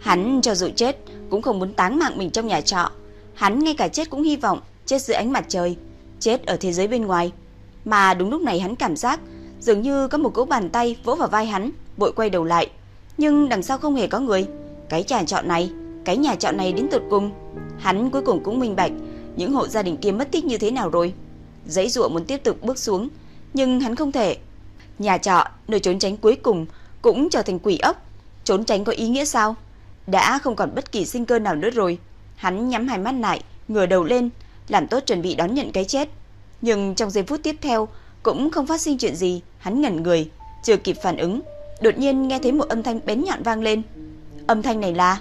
Hắn cho dù chết cũng không muốn táng mạng mình trong nhà trọ. Hắn ngay cả chết cũng hy vọng chết dưới ánh mặt trời, chết ở thế giới bên ngoài. Mà đúng lúc này hắn cảm giác dường như có một cỗ bàn tay vỗ vào vai hắn, vội quay đầu lại. Nhưng đằng sau không hề có người. Cái nhà trọ này, cái nhà trọ này đến tận cùng, hắn cuối cùng cũng minh bạch những hộ gia đình kia mất tích như thế nào rồi. Giấy dụa muốn tiếp tục bước xuống, nhưng hắn không thể. Nhà trọ, nơi trốn tránh cuối cùng cũng trở thành quỷ ốc. Trốn tránh có ý nghĩa sao? Đã không còn bất kỳ sinh cơ nào nữa rồi. Hắn nhắm hai mắt lại, ngửa đầu lên, làm tốt chuẩn bị đón nhận cái chết. Nhưng trong giây phút tiếp theo cũng không phát sinh chuyện gì, hắn ngẩn người, chưa kịp phản ứng, đột nhiên nghe thấy một âm thanh bén nhọn vang lên. Âm thanh này là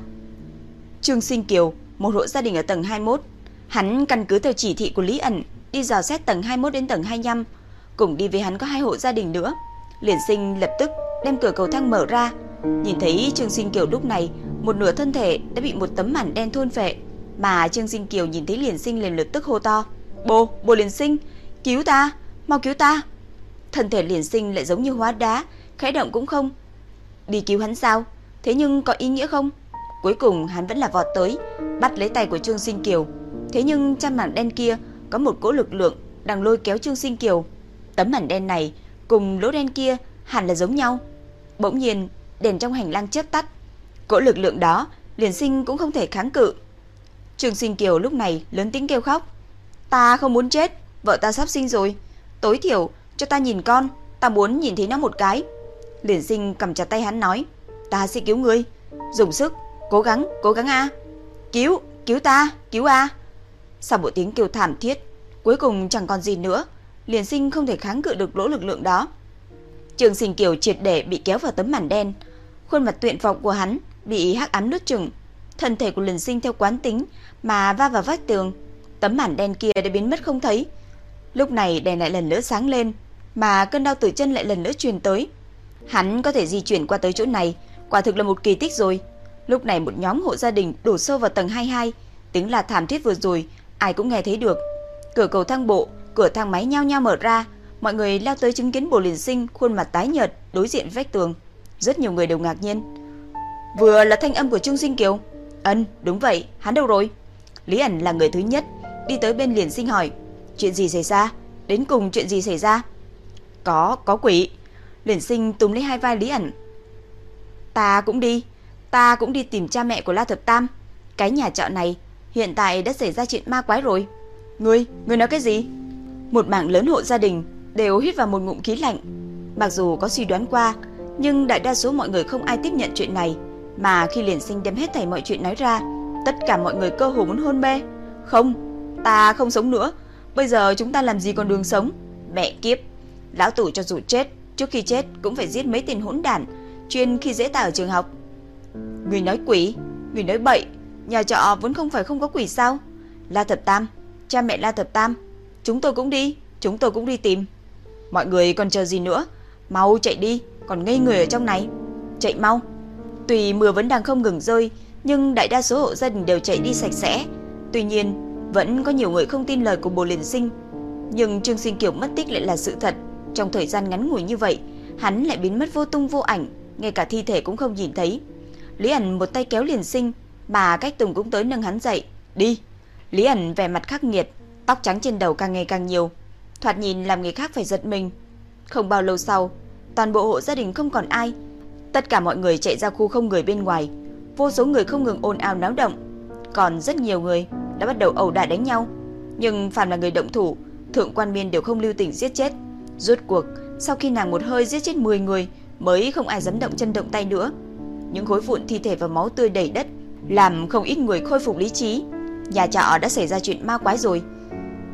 Trương Sinh Kiều, một hộ gia đình ở tầng 21. Hắn căn cứ theo chỉ thị của Lý ẩn đi dò xét tầng 21 đến tầng 25, cùng đi với hắn có hai hộ gia đình nữa. Liền Sinh lập tức đem cửa cầu thang mở ra, nhìn thấy Trương Sinh Kiều lúc này, một nửa thân thể đã bị một tấm màn đen thôn phệ, mà Trương Sinh Kiều nhìn thấy Liền Sinh liền lập tức hô to: "Bố, bố Liền Sinh, cứu ta, mau cứu ta!" Thân thể Liền Sinh lại giống như hóa đá, khẽ động cũng không. Đi cứu hắn sao? Thế nhưng có ý nghĩa không? Cuối cùng hắn vẫn là vọt tới, bắt lấy tay của Trương Sinh Kiều. Thế nhưng trong màn đen kia có một cỗ lực lượng đang lôi kéo Trương Sinh Kiều. Tấm màn đen này cùng lỗ đen kia hẳn là giống nhau. Bỗng nhiên, đèn trong hành lang chớp tắt. Cỗ lực lượng đó, liền sinh cũng không thể kháng cự. Trương Sinh Kiều lúc này lớn tiếng kêu khóc. Ta không muốn chết, vợ ta sắp sinh rồi. Tối thiểu, cho ta nhìn con, ta muốn nhìn thấy nó một cái. Liền sinh cầm chặt tay hắn nói. Ta sẽ cứu ngươi. Dùng sức, cố gắng, cố gắng a Cứu, cứu ta, cứu a Sau một tiếng kêu thảm thiết, cuối cùng chẳng còn gì nữa. Liền sinh không thể kháng cự được lỗ lực lượng đó. Trường Sinh Kiều triệt để bị kéo vào tấm màn đen. Khuôn mặt tuyệt vọng của hắn bị hắc ám nuốt chửng. Thân thể của Liền Sinh theo quán tính mà va vào vách tường. Tấm màn đen kia đã biến mất không thấy. Lúc này đèn lại lần nữa sáng lên, mà cơn đau từ chân lại lần nữa truyền tới. Hắn có thể di chuyển qua tới chỗ này, quả thực là một kỳ tích rồi. Lúc này một nhóm hộ gia đình đổ sâu vào tầng 22, tiếng là thảm thiết vừa rồi, ai cũng nghe thấy được. Cửa cầu thang bộ, cửa thang máy nhao nhao mở ra, mọi người lao tới chứng kiến Bồ liên Sinh khuôn mặt tái nhợt đối diện vách tường. Rất nhiều người đều ngạc nhiên. Vừa là thanh âm của trương Sinh Kiều. Ân, đúng vậy, hắn đâu rồi? Lý ẩn là người thứ nhất đi tới bên Liền Sinh hỏi, chuyện gì xảy ra? Đến cùng chuyện gì xảy ra? Có, có quỷ. Liền Sinh túm lấy hai vai Lý ẩn. Ta cũng đi, Ta cũng đi tìm cha mẹ của La Thập Tam. Cái nhà trọ này hiện tại đã xảy ra chuyện ma quái rồi. Ngươi, ngươi nói cái gì? Một mảng lớn hộ gia đình đều hít vào một ngụm khí lạnh. Mặc dù có suy đoán qua, nhưng đại đa số mọi người không ai tiếp nhận chuyện này, mà khi liền sinh đem hết thảy mọi chuyện nói ra, tất cả mọi người cơ hồ muốn hôn mê. Không, ta không sống nữa, bây giờ chúng ta làm gì còn đường sống? Mẹ kiếp, lão tử cho dù chết, trước khi chết cũng phải giết mấy tên hỗn đản, chuyên khi dễ ta ở trường học. Người nói quỷ, người nói bậy, nhà trọ vốn không phải không có quỷ sao? La Thập Tam, cha mẹ La Thập Tam, chúng tôi cũng đi, chúng tôi cũng đi tìm. Mọi người còn chờ gì nữa? Mau chạy đi, còn ngây người ở trong này. Chạy mau. Tuy mưa vẫn đang không ngừng rơi, nhưng đại đa số hộ gia đình đều chạy đi sạch sẽ. Tuy nhiên, vẫn có nhiều người không tin lời của bồ liền sinh. Nhưng Trương Sinh Kiều mất tích lại là sự thật. Trong thời gian ngắn ngủi như vậy, hắn lại biến mất vô tung vô ảnh, ngay cả thi thể cũng không nhìn thấy. Lý ẩn một tay kéo liền sinh, bà cách Tùng cũng tới nâng hắn dậy. Đi. Lý ẩn vẻ mặt khắc nghiệt, tóc trắng trên đầu càng ngày càng nhiều. Thoạt nhìn làm người khác phải giật mình. Không bao lâu sau, toàn bộ hộ gia đình không còn ai. Tất cả mọi người chạy ra khu không người bên ngoài. Vô số người không ngừng ồn ào náo động. Còn rất nhiều người đã bắt đầu ẩu đả đánh nhau. Nhưng phàm là người động thủ, thượng quan miên đều không lưu tình giết chết. Rốt cuộc, sau khi nàng một hơi giết chết 10 người, mới không ai dám động chân động tay nữa. Những khối vụn thi thể và máu tươi đầy đất, làm không ít người khôi phục lý trí. Nhà trọ đã xảy ra chuyện ma quái rồi.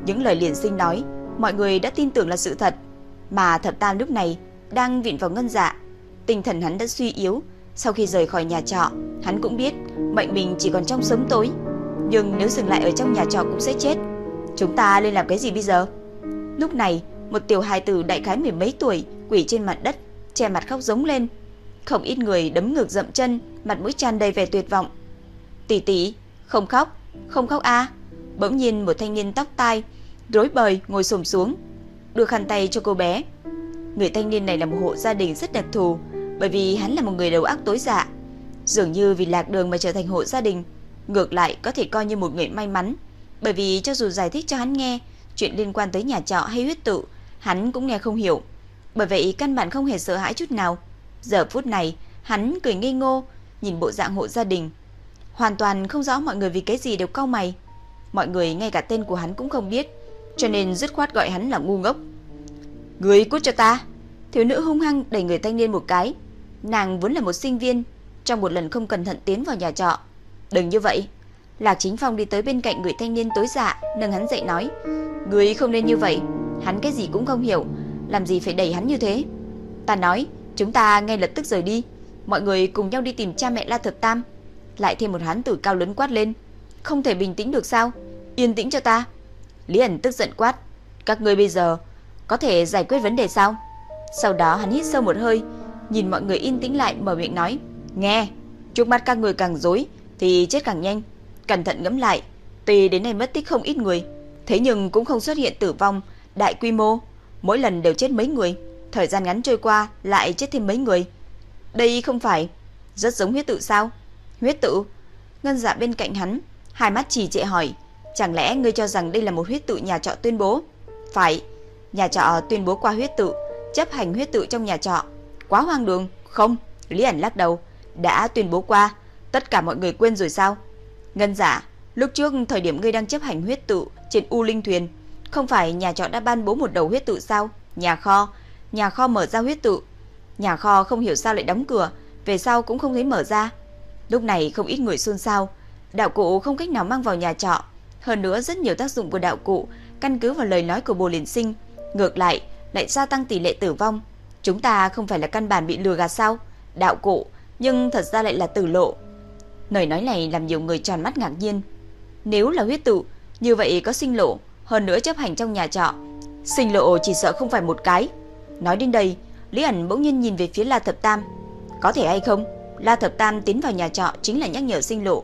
Những lời liền sinh nói, mọi người đã tin tưởng là sự thật, mà Thập Tam lúc này đang vịn vào ngân dạ. Tinh thần hắn đã suy yếu, sau khi rời khỏi nhà trọ, hắn cũng biết mệnh mình chỉ còn trong sớm tối. Nhưng nếu dừng lại ở trong nhà trọ cũng sẽ chết. Chúng ta nên làm cái gì bây giờ? Lúc này, một tiểu hài tử đại khái mười mấy tuổi quỷ trên mặt đất, che mặt khóc giống lên. Không ít người đấm ngược dậm chân, mặt mũi tràn đầy vẻ tuyệt vọng. Tỷ tỷ, không khóc, không khóc a. Bỗng nhiên một thanh niên tóc tai rối bời ngồi xổm xuống, đưa khăn tay cho cô bé. Người thanh niên này là một hộ gia đình rất đặc thù, bởi vì hắn là một người đầu óc tối dạ. Dường như vì lạc đường mà trở thành hộ gia đình, ngược lại có thể coi như một người may mắn, bởi vì cho dù giải thích cho hắn nghe chuyện liên quan tới nhà trọ hay huyết tự, hắn cũng nghe không hiểu. Bởi vậy căn bản không hề sợ hãi chút nào. Giờ phút này, hắn cười ngây ngô, nhìn bộ dạng hộ gia đình, hoàn toàn không rõ mọi người vì cái gì đều cau mày. Mọi người ngay cả tên của hắn cũng không biết, cho nên dứt khoát gọi hắn là ngu ngốc. Người cút cho ta. Thiếu nữ hung hăng đẩy người thanh niên một cái. Nàng vốn là một sinh viên, trong một lần không cẩn thận tiến vào nhà trọ. Đừng như vậy. Lạc Chính Phong đi tới bên cạnh người thanh niên tối dạ, nâng hắn dậy nói: người không nên như vậy, hắn cái gì cũng không hiểu, làm gì phải đẩy hắn như thế?" Ta nói, chúng ta ngay lập tức rời đi, mọi người cùng nhau đi tìm cha mẹ La Thập Tam. Lại thêm một hắn tử cao lớn quát lên, "Không thể bình tĩnh được sao? Yên tĩnh cho ta." Lý ẩn tức giận quát, "Các ngươi bây giờ có thể giải quyết vấn đề sao?" Sau đó hắn hít sâu một hơi, nhìn mọi người yên tĩnh lại mở miệng nói, "Nghe, trước mắt các người càng dối thì chết càng nhanh, cẩn thận ngẫm lại, tuy đến nay mất tích không ít người, thế nhưng cũng không xuất hiện tử vong đại quy mô, mỗi lần đều chết mấy người, thời gian ngắn trôi qua lại chết thêm mấy người. Đây không phải rất giống huyết tự sao?" Huyết tự? Ngân Dạ bên cạnh hắn, hai mắt trì trệ hỏi, Chẳng lẽ ngươi cho rằng đây là một huyết tự nhà trọ tuyên bố? Phải, nhà trọ tuyên bố qua huyết tự, chấp hành huyết tự trong nhà trọ. Quá hoang đường. Không, Lý ẩn lắc đầu. Đã tuyên bố qua, tất cả mọi người quên rồi sao? Ngân giả, lúc trước thời điểm ngươi đang chấp hành huyết tự trên U Linh Thuyền, không phải nhà trọ đã ban bố một đầu huyết tự sao? Nhà kho, nhà kho mở ra huyết tự. Nhà kho không hiểu sao lại đóng cửa, về sau cũng không thấy mở ra. Lúc này không ít người xôn xao, đạo cụ không cách nào mang vào nhà trọ, hơn nữa rất nhiều tác dụng của đạo cụ căn cứ vào lời nói của Bồ Liên Sinh, ngược lại lại gia tăng tỷ lệ tử vong. Chúng ta không phải là căn bản bị lừa gạt sao? Đạo cụ, nhưng thật ra lại là tử lộ. Lời nói này làm nhiều người tròn mắt ngạc nhiên. Nếu là huyết tự, như vậy có sinh lộ, hơn nữa chấp hành trong nhà trọ. Sinh lộ chỉ sợ không phải một cái. Nói đến đây, Lý ẩn bỗng nhiên nhìn về phía La Thập Tam. Có thể hay không? La Thập Tam tiến vào nhà trọ chính là nhắc nhở sinh lộ.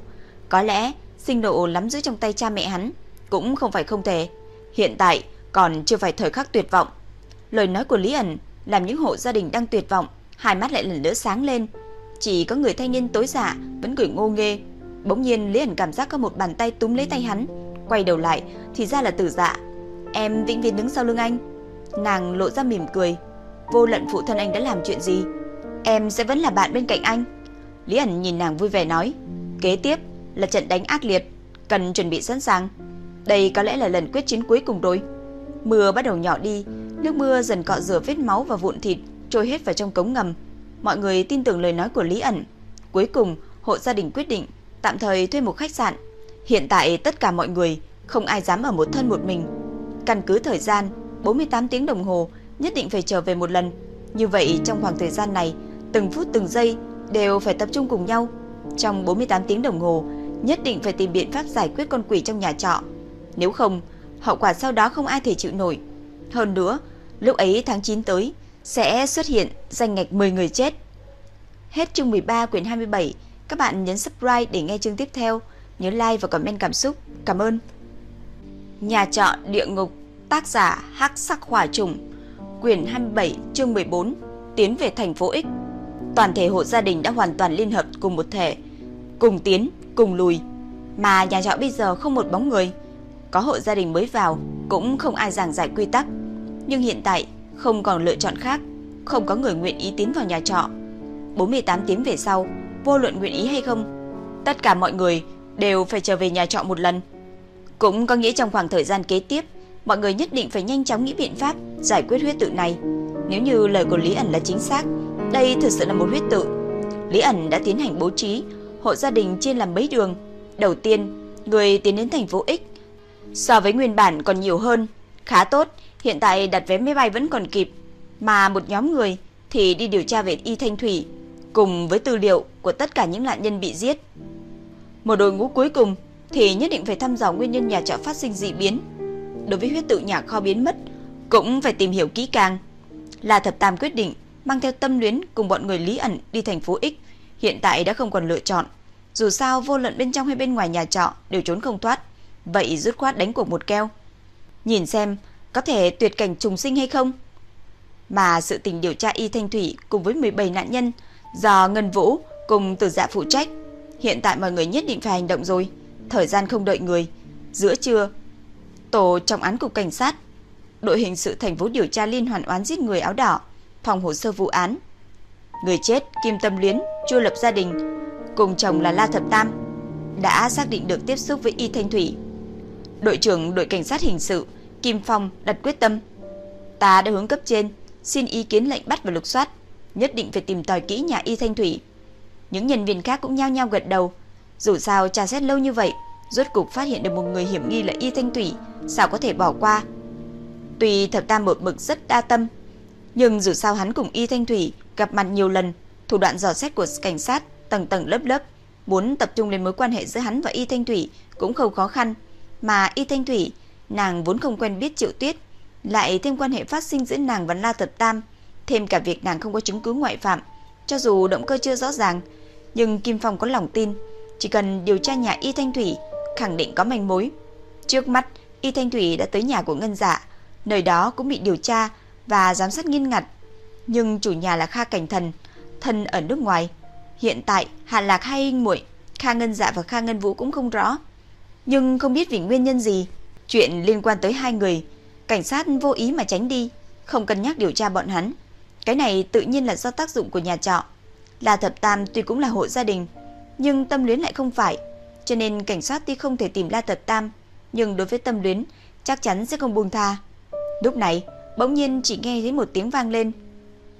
Có lẽ sinh độ lắm giữ trong tay cha mẹ hắn, cũng không phải không thể. Hiện tại còn chưa phải thời khắc tuyệt vọng. Lời nói của Lý ẩn làm những hộ gia đình đang tuyệt vọng, hai mắt lại lần nữa sáng lên. Chỉ có người thanh niên tối dạ vẫn cười ngô nghê. Bỗng nhiên Lý ẩn cảm giác có một bàn tay túm lấy tay hắn, quay đầu lại thì ra là Tử Dạ. Em vĩnh viễn đứng sau lưng anh. Nàng lộ ra mỉm cười. Vô lận phụ thân anh đã làm chuyện gì, em sẽ vẫn là bạn bên cạnh anh. Lý ẩn nhìn nàng vui vẻ nói, kế tiếp là trận đánh ác liệt, cần chuẩn bị sẵn sàng. Đây có lẽ là lần quyết chiến cuối cùng rồi. Mưa bắt đầu nhỏ đi, nước mưa dần cọ rửa vết máu và vụn thịt trôi hết vào trong cống ngầm. Mọi người tin tưởng lời nói của Lý ẩn. Cuối cùng, hộ gia đình quyết định tạm thời thuê một khách sạn. Hiện tại tất cả mọi người không ai dám ở một thân một mình. Căn cứ thời gian 48 tiếng đồng hồ nhất định phải trở về một lần. Như vậy trong khoảng thời gian này, từng phút từng giây đều phải tập trung cùng nhau. Trong 48 tiếng đồng hồ, nhất định phải tìm biện pháp giải quyết con quỷ trong nhà trọ. Nếu không, hậu quả sau đó không ai thể chịu nổi. Hơn nữa, lúc ấy tháng 9 tới sẽ xuất hiện danh ngạch 10 người chết. Hết chương 13 quyển 27, các bạn nhấn subscribe để nghe chương tiếp theo, nhớ like và comment cảm xúc. Cảm ơn. Nhà trọ địa ngục, tác giả Hắc Sắc Hỏa Trùng, quyển 27, chương 14, tiến về thành phố X. Toàn thể hộ gia đình đã hoàn toàn liên hợp cùng một thể, cùng tiến, cùng lùi, mà nhà trọ bây giờ không một bóng người. Có hộ gia đình mới vào, cũng không ai giảng giải quy tắc, nhưng hiện tại không còn lựa chọn khác, không có người nguyện ý tiến vào nhà trọ. 48 tiếng về sau, vô luận nguyện ý hay không, tất cả mọi người đều phải trở về nhà trọ một lần. Cũng có nghĩa trong khoảng thời gian kế tiếp, mọi người nhất định phải nhanh chóng nghĩ biện pháp giải quyết huyết tự này. Nếu như lời của Lý ẩn là chính xác, đây thực sự là một huyết tự. Lý ẩn đã tiến hành bố trí, hộ gia đình chia làm mấy đường. Đầu tiên, người tiến đến thành phố X so với nguyên bản còn nhiều hơn, khá tốt, hiện tại đặt vé máy bay vẫn còn kịp, mà một nhóm người thì đi điều tra về Y Thanh Thủy cùng với tư liệu của tất cả những nạn nhân bị giết. Một đội ngũ cuối cùng thì nhất định phải thăm dò nguyên nhân nhà trọ phát sinh dị biến. Đối với huyết tự nhà kho biến mất, cũng phải tìm hiểu kỹ càng. Là Thập Tam quyết định mang theo tâm luyến cùng bọn người Lý ẩn đi thành phố X, hiện tại đã không còn lựa chọn. Dù sao vô luận bên trong hay bên ngoài nhà trọ đều trốn không thoát, vậy rút khoát đánh cuộc một keo. Nhìn xem có thể tuyệt cảnh trùng sinh hay không. Mà sự tình điều tra Y Thanh Thủy cùng với 17 nạn nhân do Ngân Vũ cùng Tử Dạ phụ trách, hiện tại mọi người nhất định phải hành động rồi, thời gian không đợi người. Giữa trưa, tổ trọng án cục cảnh sát, đội hình sự thành phố điều tra liên hoàn oán giết người áo đỏ, phòng hồ sơ vụ án. Người chết Kim Tâm Luyến, chưa lập gia đình, cùng chồng là La Thập Tam, đã xác định được tiếp xúc với Y Thanh Thủy. Đội trưởng đội cảnh sát hình sự Kim Phong đặt quyết tâm, ta đã hướng cấp trên xin ý kiến lệnh bắt và lục soát, nhất định phải tìm tòi kỹ nhà Y Thanh Thủy. Những nhân viên khác cũng nhao nhao gật đầu, dù sao tra xét lâu như vậy, rốt cục phát hiện được một người hiểm nghi là Y Thanh Thủy, sao có thể bỏ qua. Tuy Thập Tam một mực rất đa tâm, nhưng dù sao hắn cùng Y Thanh Thủy gặp mặt nhiều lần, thủ đoạn dò xét của cảnh sát tầng tầng lớp lớp, muốn tập trung lên mối quan hệ giữa hắn và Y Thanh Thủy cũng không khó khăn, mà Y Thanh Thủy, nàng vốn không quen biết Triệu Tuyết, lại thêm quan hệ phát sinh giữa nàng và La Thập Tam, thêm cả việc nàng không có chứng cứ ngoại phạm, cho dù động cơ chưa rõ ràng, nhưng Kim Phong có lòng tin, chỉ cần điều tra nhà Y Thanh Thủy, khẳng định có manh mối. Trước mắt, Y Thanh Thủy đã tới nhà của Ngân Dạ, nơi đó cũng bị điều tra và giám sát nghiêm ngặt, nhưng chủ nhà là Kha Cảnh Thần, thân ở nước ngoài. Hiện tại, Hạ Lạc hai huynh muội, Kha Ngân Dạ và Kha Ngân Vũ cũng không rõ, nhưng không biết vì nguyên nhân gì, chuyện liên quan tới hai người, cảnh sát vô ý mà tránh đi, không cân nhắc điều tra bọn hắn. Cái này tự nhiên là do tác dụng của nhà trọ. la Thập Tam tuy cũng là hộ gia đình, nhưng tâm luyến lại không phải, cho nên cảnh sát tuy không thể tìm La Thập Tam, nhưng đối với tâm luyến chắc chắn sẽ không buông tha. Lúc này, bỗng nhiên chỉ nghe thấy một tiếng vang lên.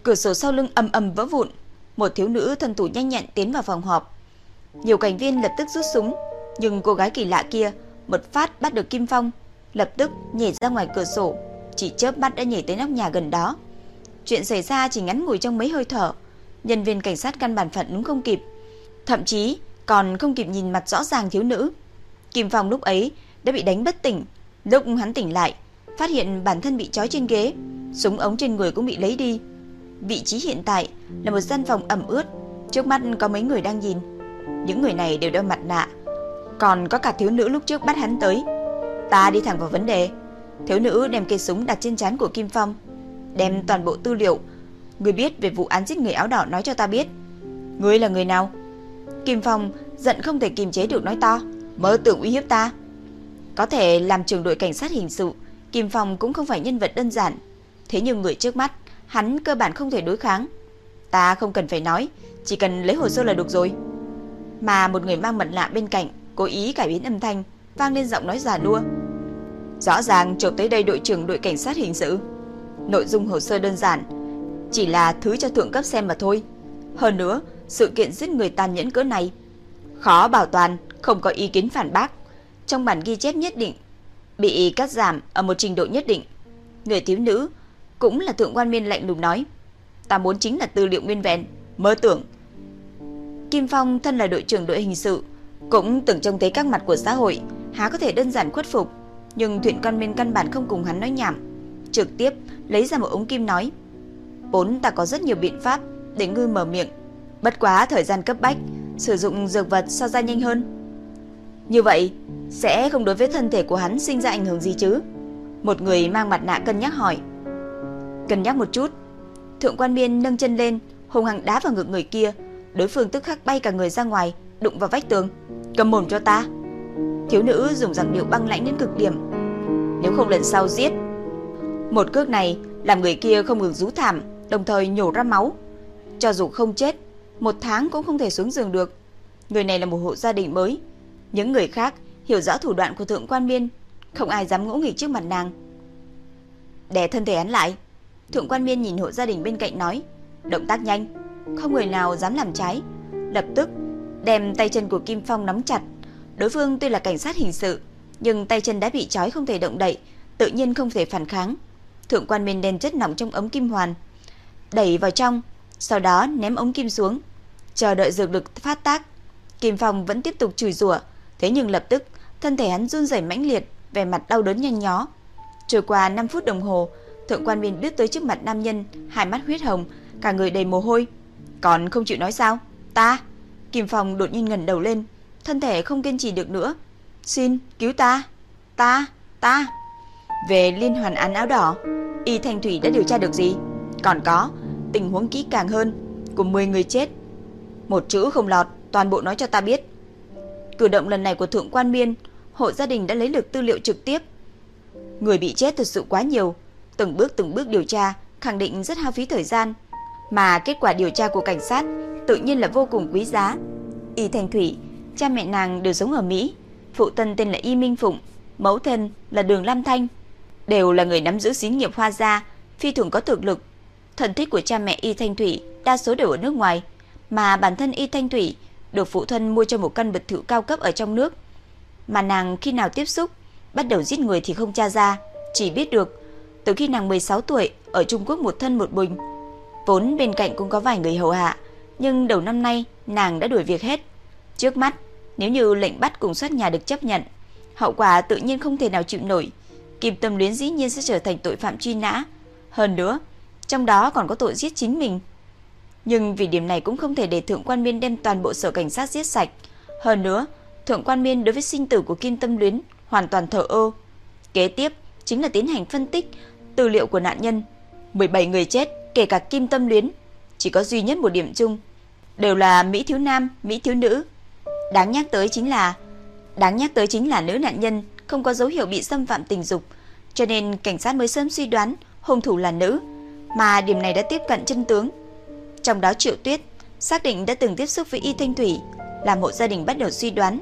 Cửa sổ sau lưng ầm ầm vỡ vụn, một thiếu nữ thân thủ nhanh nhẹn tiến vào phòng họp. Nhiều cảnh viên lập tức rút súng, nhưng cô gái kỳ lạ kia một phát bắt được Kim Phong, lập tức nhảy ra ngoài cửa sổ, chỉ chớp mắt đã nhảy tới nóc nhà gần đó. Chuyện xảy ra chỉ ngắn ngủi trong mấy hơi thở, nhân viên cảnh sát căn bản phản ứng không kịp, thậm chí còn không kịp nhìn mặt rõ ràng thiếu nữ. Kim Phong lúc ấy đã bị đánh bất tỉnh, lúc hắn tỉnh lại, phát hiện bản thân bị trói trên ghế, súng ống trên người cũng bị lấy đi. Vị trí hiện tại là một gian phòng ẩm ướt, trước mắt có mấy người đang nhìn. Những người này đều đeo mặt nạ, còn có cả thiếu nữ lúc trước bắt hắn tới. Ta đi thẳng vào vấn đề. Thiếu nữ đem cây súng đặt trên trán của Kim Phong, đem toàn bộ tư liệu người biết về vụ án giết người áo đỏ nói cho ta biết. Ngươi là người nào? Kim Phong giận không thể kiềm chế được nói to, mơ tưởng uy hiếp ta. Có thể làm trưởng đội cảnh sát hình sự, Kim Phong cũng không phải nhân vật đơn giản, thế nhưng người trước mắt, hắn cơ bản không thể đối kháng. Ta không cần phải nói, chỉ cần lấy hồ sơ là được rồi. Mà một người mang mặt lạ bên cạnh, cố ý cải biến âm thanh, vang lên giọng nói giả đua. Rõ ràng chụp tới đây đội trưởng đội cảnh sát hình sự. Nội dung hồ sơ đơn giản, chỉ là thứ cho thượng cấp xem mà thôi. Hơn nữa, sự kiện giết người tàn nhẫn cỡ này khó bảo toàn, không có ý kiến phản bác. Trong bản ghi chép nhất định bị cắt giảm ở một trình độ nhất định. Người thiếu nữ cũng là thượng quan miên lạnh lùng nói, ta muốn chính là tư liệu nguyên vẹn, mơ tưởng. Kim Phong thân là đội trưởng đội hình sự, cũng từng trông thấy các mặt của xã hội, há có thể đơn giản khuất phục, nhưng Thuyện Quan Miên căn bản không cùng hắn nói nhảm, trực tiếp lấy ra một ống kim nói: "Bốn ta có rất nhiều biện pháp để ngươi mở miệng, bất quá thời gian cấp bách, sử dụng dược vật sao ra nhanh hơn." Như vậy, sẽ không đối với thân thể của hắn sinh ra ảnh hưởng gì chứ? Một người mang mặt nạ cân nhắc hỏi. Cân nhắc một chút. Thượng quan miên nâng chân lên, hùng hăng đá vào ngực người kia. Đối phương tức khắc bay cả người ra ngoài, đụng vào vách tường. Cầm mồm cho ta. Thiếu nữ dùng giọng điệu băng lãnh đến cực điểm. Nếu không lần sau giết. Một cước này làm người kia không ngừng rú thảm, đồng thời nhổ ra máu. Cho dù không chết, một tháng cũng không thể xuống giường được. Người này là một hộ gia đình mới. Những người khác hiểu rõ thủ đoạn của thượng quan miên, không ai dám ngỗ nghịch trước mặt nàng. Đè thân thể hắn lại, thượng quan miên nhìn hộ gia đình bên cạnh nói, động tác nhanh, không người nào dám làm trái, lập tức đem tay chân của Kim Phong nắm chặt. Đối phương tuy là cảnh sát hình sự, nhưng tay chân đã bị trói không thể động đậy, tự nhiên không thể phản kháng. Thượng quan miên đen chất nòng trong ống kim hoàn, đẩy vào trong, sau đó ném ống kim xuống, chờ đợi dược lực phát tác. Kim Phong vẫn tiếp tục chửi rủa, thế nhưng lập tức thân thể hắn run rẩy mãnh liệt, vẻ mặt đau đớn nhanh nhó. Trôi qua 5 phút đồng hồ, thượng quan Minh bước tới trước mặt nam nhân, hai mắt huyết hồng, cả người đầy mồ hôi. Còn không chịu nói sao? Ta! Kim Phong đột nhiên ngẩng đầu lên, thân thể không kiên trì được nữa. Xin, cứu ta! Ta! Ta! Về liên hoàn án áo đỏ, Y Thanh Thủy đã điều tra được gì? Còn có, tình huống kỹ càng hơn, của 10 người chết. Một chữ không lọt, toàn bộ nói cho ta biết. Cử động lần này của Thượng Quan Miên, hộ gia đình đã lấy được tư liệu trực tiếp. Người bị chết thật sự quá nhiều, từng bước từng bước điều tra, khẳng định rất hao phí thời gian, mà kết quả điều tra của cảnh sát tự nhiên là vô cùng quý giá. Y Thành Thủy, cha mẹ nàng đều sống ở Mỹ, phụ thân tên là Y Minh Phụng, mẫu thân là Đường Lam Thanh, đều là người nắm giữ xí nghiệp Hoa gia, phi thường có thực lực. Thần thích của cha mẹ Y Thanh Thủy đa số đều ở nước ngoài, mà bản thân Y Thanh Thủy được phụ thân mua cho một căn biệt thự cao cấp ở trong nước. Mà nàng khi nào tiếp xúc, bắt đầu giết người thì không tra ra, chỉ biết được từ khi nàng 16 tuổi ở Trung Quốc một thân một mình. Vốn bên cạnh cũng có vài người hầu hạ, nhưng đầu năm nay nàng đã đuổi việc hết. Trước mắt, nếu như lệnh bắt cùng xuất nhà được chấp nhận, hậu quả tự nhiên không thể nào chịu nổi. Kim tâm luyến dĩ nhiên sẽ trở thành tội phạm truy nã. Hơn nữa, trong đó còn có tội giết chính mình. Nhưng vì điểm này cũng không thể để Thượng Quan Miên đem toàn bộ sở cảnh sát giết sạch. Hơn nữa, Thượng Quan Miên đối với sinh tử của Kim Tâm Luyến hoàn toàn thờ ơ. Kế tiếp chính là tiến hành phân tích tư liệu của nạn nhân. 17 người chết, kể cả Kim Tâm Luyến, chỉ có duy nhất một điểm chung, đều là Mỹ thiếu nam, Mỹ thiếu nữ. Đáng nhắc tới chính là đáng nhắc tới chính là nữ nạn nhân không có dấu hiệu bị xâm phạm tình dục, cho nên cảnh sát mới sớm suy đoán hung thủ là nữ, mà điểm này đã tiếp cận chân tướng. Trong đó Triệu Tuyết xác định đã từng tiếp xúc với Y Thanh Thủy, làm hộ gia đình bắt đầu suy đoán,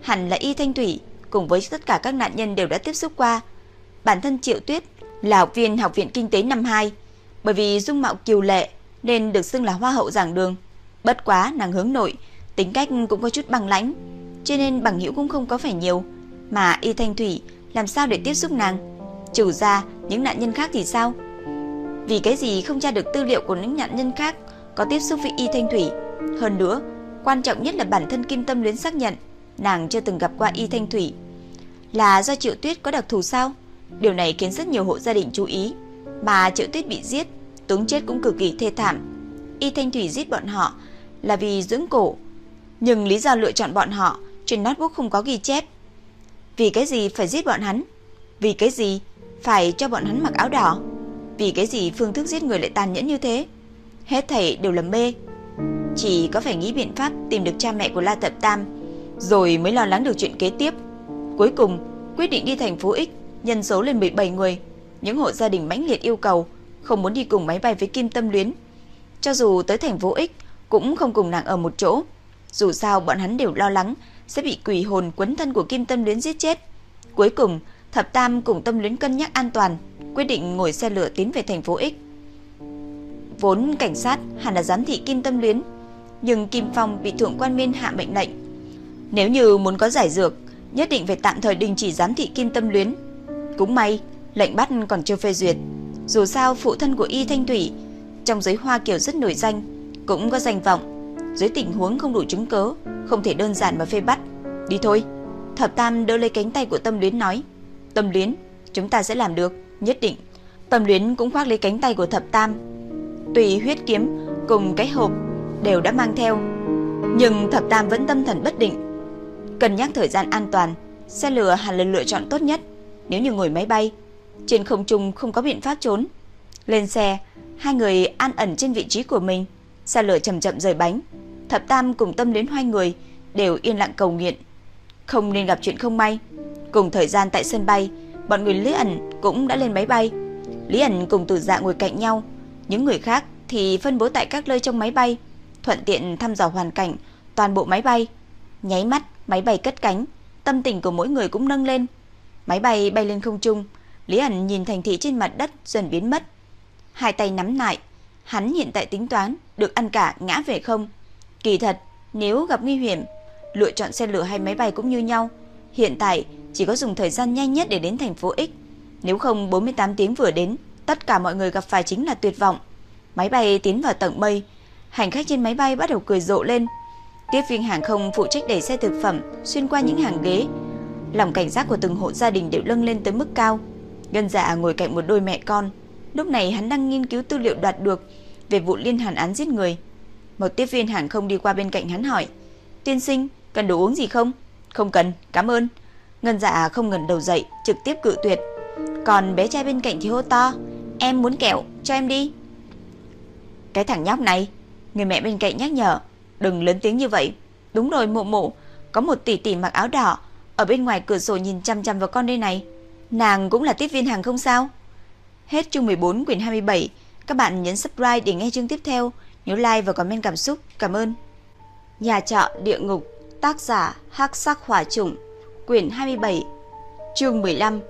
hẳn là Y Thanh Thủy cùng với tất cả các nạn nhân đều đã tiếp xúc qua. Bản thân Triệu Tuyết là học viên học viện kinh tế năm 2, bởi vì dung mạo kiều lệ nên được xưng là hoa hậu giảng đường. Bất quá nàng hướng nội, tính cách cũng có chút băng lãnh, cho nên bằng hữu cũng không có phải nhiều, mà Y Thanh Thủy làm sao để tiếp xúc nàng? Trừ ra những nạn nhân khác thì sao? Vì cái gì không tra được tư liệu của những nạn nhân khác có tiếp xúc với Y Thanh Thủy. Hơn nữa, quan trọng nhất là bản thân Kim Tâm Luyến xác nhận nàng chưa từng gặp qua Y Thanh Thủy. Là do Triệu Tuyết có đặc thù sao? Điều này khiến rất nhiều hộ gia đình chú ý. Mà Triệu Tuyết bị giết, tướng chết cũng cực kỳ thê thảm. Y Thanh Thủy giết bọn họ là vì dưỡng cổ. Nhưng lý do lựa chọn bọn họ trên notebook không có ghi chép. Vì cái gì phải giết bọn hắn? Vì cái gì phải cho bọn hắn mặc áo đỏ? Vì cái gì phương thức giết người lại tàn nhẫn như thế? Hết thảy đều là mê. Chỉ có phải nghĩ biện pháp tìm được cha mẹ của La Tập Tam, rồi mới lo lắng được chuyện kế tiếp. Cuối cùng, quyết định đi thành phố X, nhân số lên 17 người. Những hộ gia đình mãnh liệt yêu cầu không muốn đi cùng máy bay với Kim Tâm Luyến. Cho dù tới thành phố X cũng không cùng nàng ở một chỗ. Dù sao bọn hắn đều lo lắng sẽ bị quỷ hồn quấn thân của Kim Tâm Luyến giết chết. Cuối cùng, Thập Tam cùng Tâm Luyến cân nhắc an toàn, quyết định ngồi xe lửa tiến về thành phố X. Vốn cảnh sát hẳn là giám thị Kim Tâm Luyến, nhưng Kim Phong bị thượng quan Miên hạ mệnh lệnh. Nếu như muốn có giải dược, nhất định phải tạm thời đình chỉ giám thị Kim Tâm Luyến. Cũng may, lệnh bắt còn chưa phê duyệt. Dù sao phụ thân của Y Thanh Thủy trong giới Hoa Kiều rất nổi danh, cũng có danh vọng. Dưới tình huống không đủ chứng cớ, không thể đơn giản mà phê bắt. Đi thôi. Thập Tam đỡ lấy cánh tay của Tâm Luyến nói. Tâm Luyến, chúng ta sẽ làm được, nhất định. Tâm Luyến cũng khoác lấy cánh tay của Thập Tam. Tùy huyết kiếm cùng cái hộp đều đã mang theo. Nhưng Thập Tam vẫn tâm thần bất định. Cần nhắc thời gian an toàn, xe lửa hẳn là lựa chọn tốt nhất. Nếu như ngồi máy bay, trên không trung không có biện pháp trốn. Lên xe, hai người an ẩn trên vị trí của mình. Xe lửa chậm chậm rời bánh. Thập Tam cùng Tâm đến hai người đều yên lặng cầu nguyện, không nên gặp chuyện không may. Cùng thời gian tại sân bay, bọn người Lý ẩn cũng đã lên máy bay. Lý ẩn cùng Tử Dạ ngồi cạnh nhau, những người khác thì phân bố tại các nơi trong máy bay, thuận tiện thăm dò hoàn cảnh toàn bộ máy bay. Nháy mắt, máy bay cất cánh, tâm tình của mỗi người cũng nâng lên. Máy bay bay lên không trung, Lý ẩn nhìn thành thị trên mặt đất dần biến mất. Hai tay nắm lại, hắn hiện tại tính toán được ăn cả ngã về không. Kỳ thật, nếu gặp nguy hiểm, lựa chọn xe lửa hay máy bay cũng như nhau. Hiện tại chỉ có dùng thời gian nhanh nhất để đến thành phố X. Nếu không 48 tiếng vừa đến, tất cả mọi người gặp phải chính là tuyệt vọng. Máy bay tiến vào tầng mây, hành khách trên máy bay bắt đầu cười rộ lên. Tiếp viên hàng không phụ trách đẩy xe thực phẩm xuyên qua những hàng ghế. Lòng cảnh giác của từng hộ gia đình đều lâng lên tới mức cao. Ngân Dạ ngồi cạnh một đôi mẹ con. Lúc này hắn đang nghiên cứu tư liệu đoạt được về vụ liên hoàn án giết người. Một tiếp viên hàng không đi qua bên cạnh hắn hỏi: "Tiên sinh, cần đồ uống gì không?" "Không cần, cảm ơn." Ngân Dạ không ngẩng đầu dậy, trực tiếp cự tuyệt. Còn bé trai bên cạnh thì hô to: "Em muốn kẹo, cho em đi." Cái thằng nhóc này, người mẹ bên cạnh nhắc nhở, đừng lớn tiếng như vậy. Đúng rồi mụ mụ, có một tỷ tỷ mặc áo đỏ ở bên ngoài cửa sổ nhìn chăm chăm vào con đây này. Nàng cũng là tiếp viên hàng không sao? Hết chương 14 quyển 27. Các bạn nhấn subscribe để nghe chương tiếp theo. Nhớ like và comment cảm xúc. Cảm ơn. Nhà trọ địa ngục, tác giả Hắc Sắc Hỏa Trùng, quyển 27, chương 15.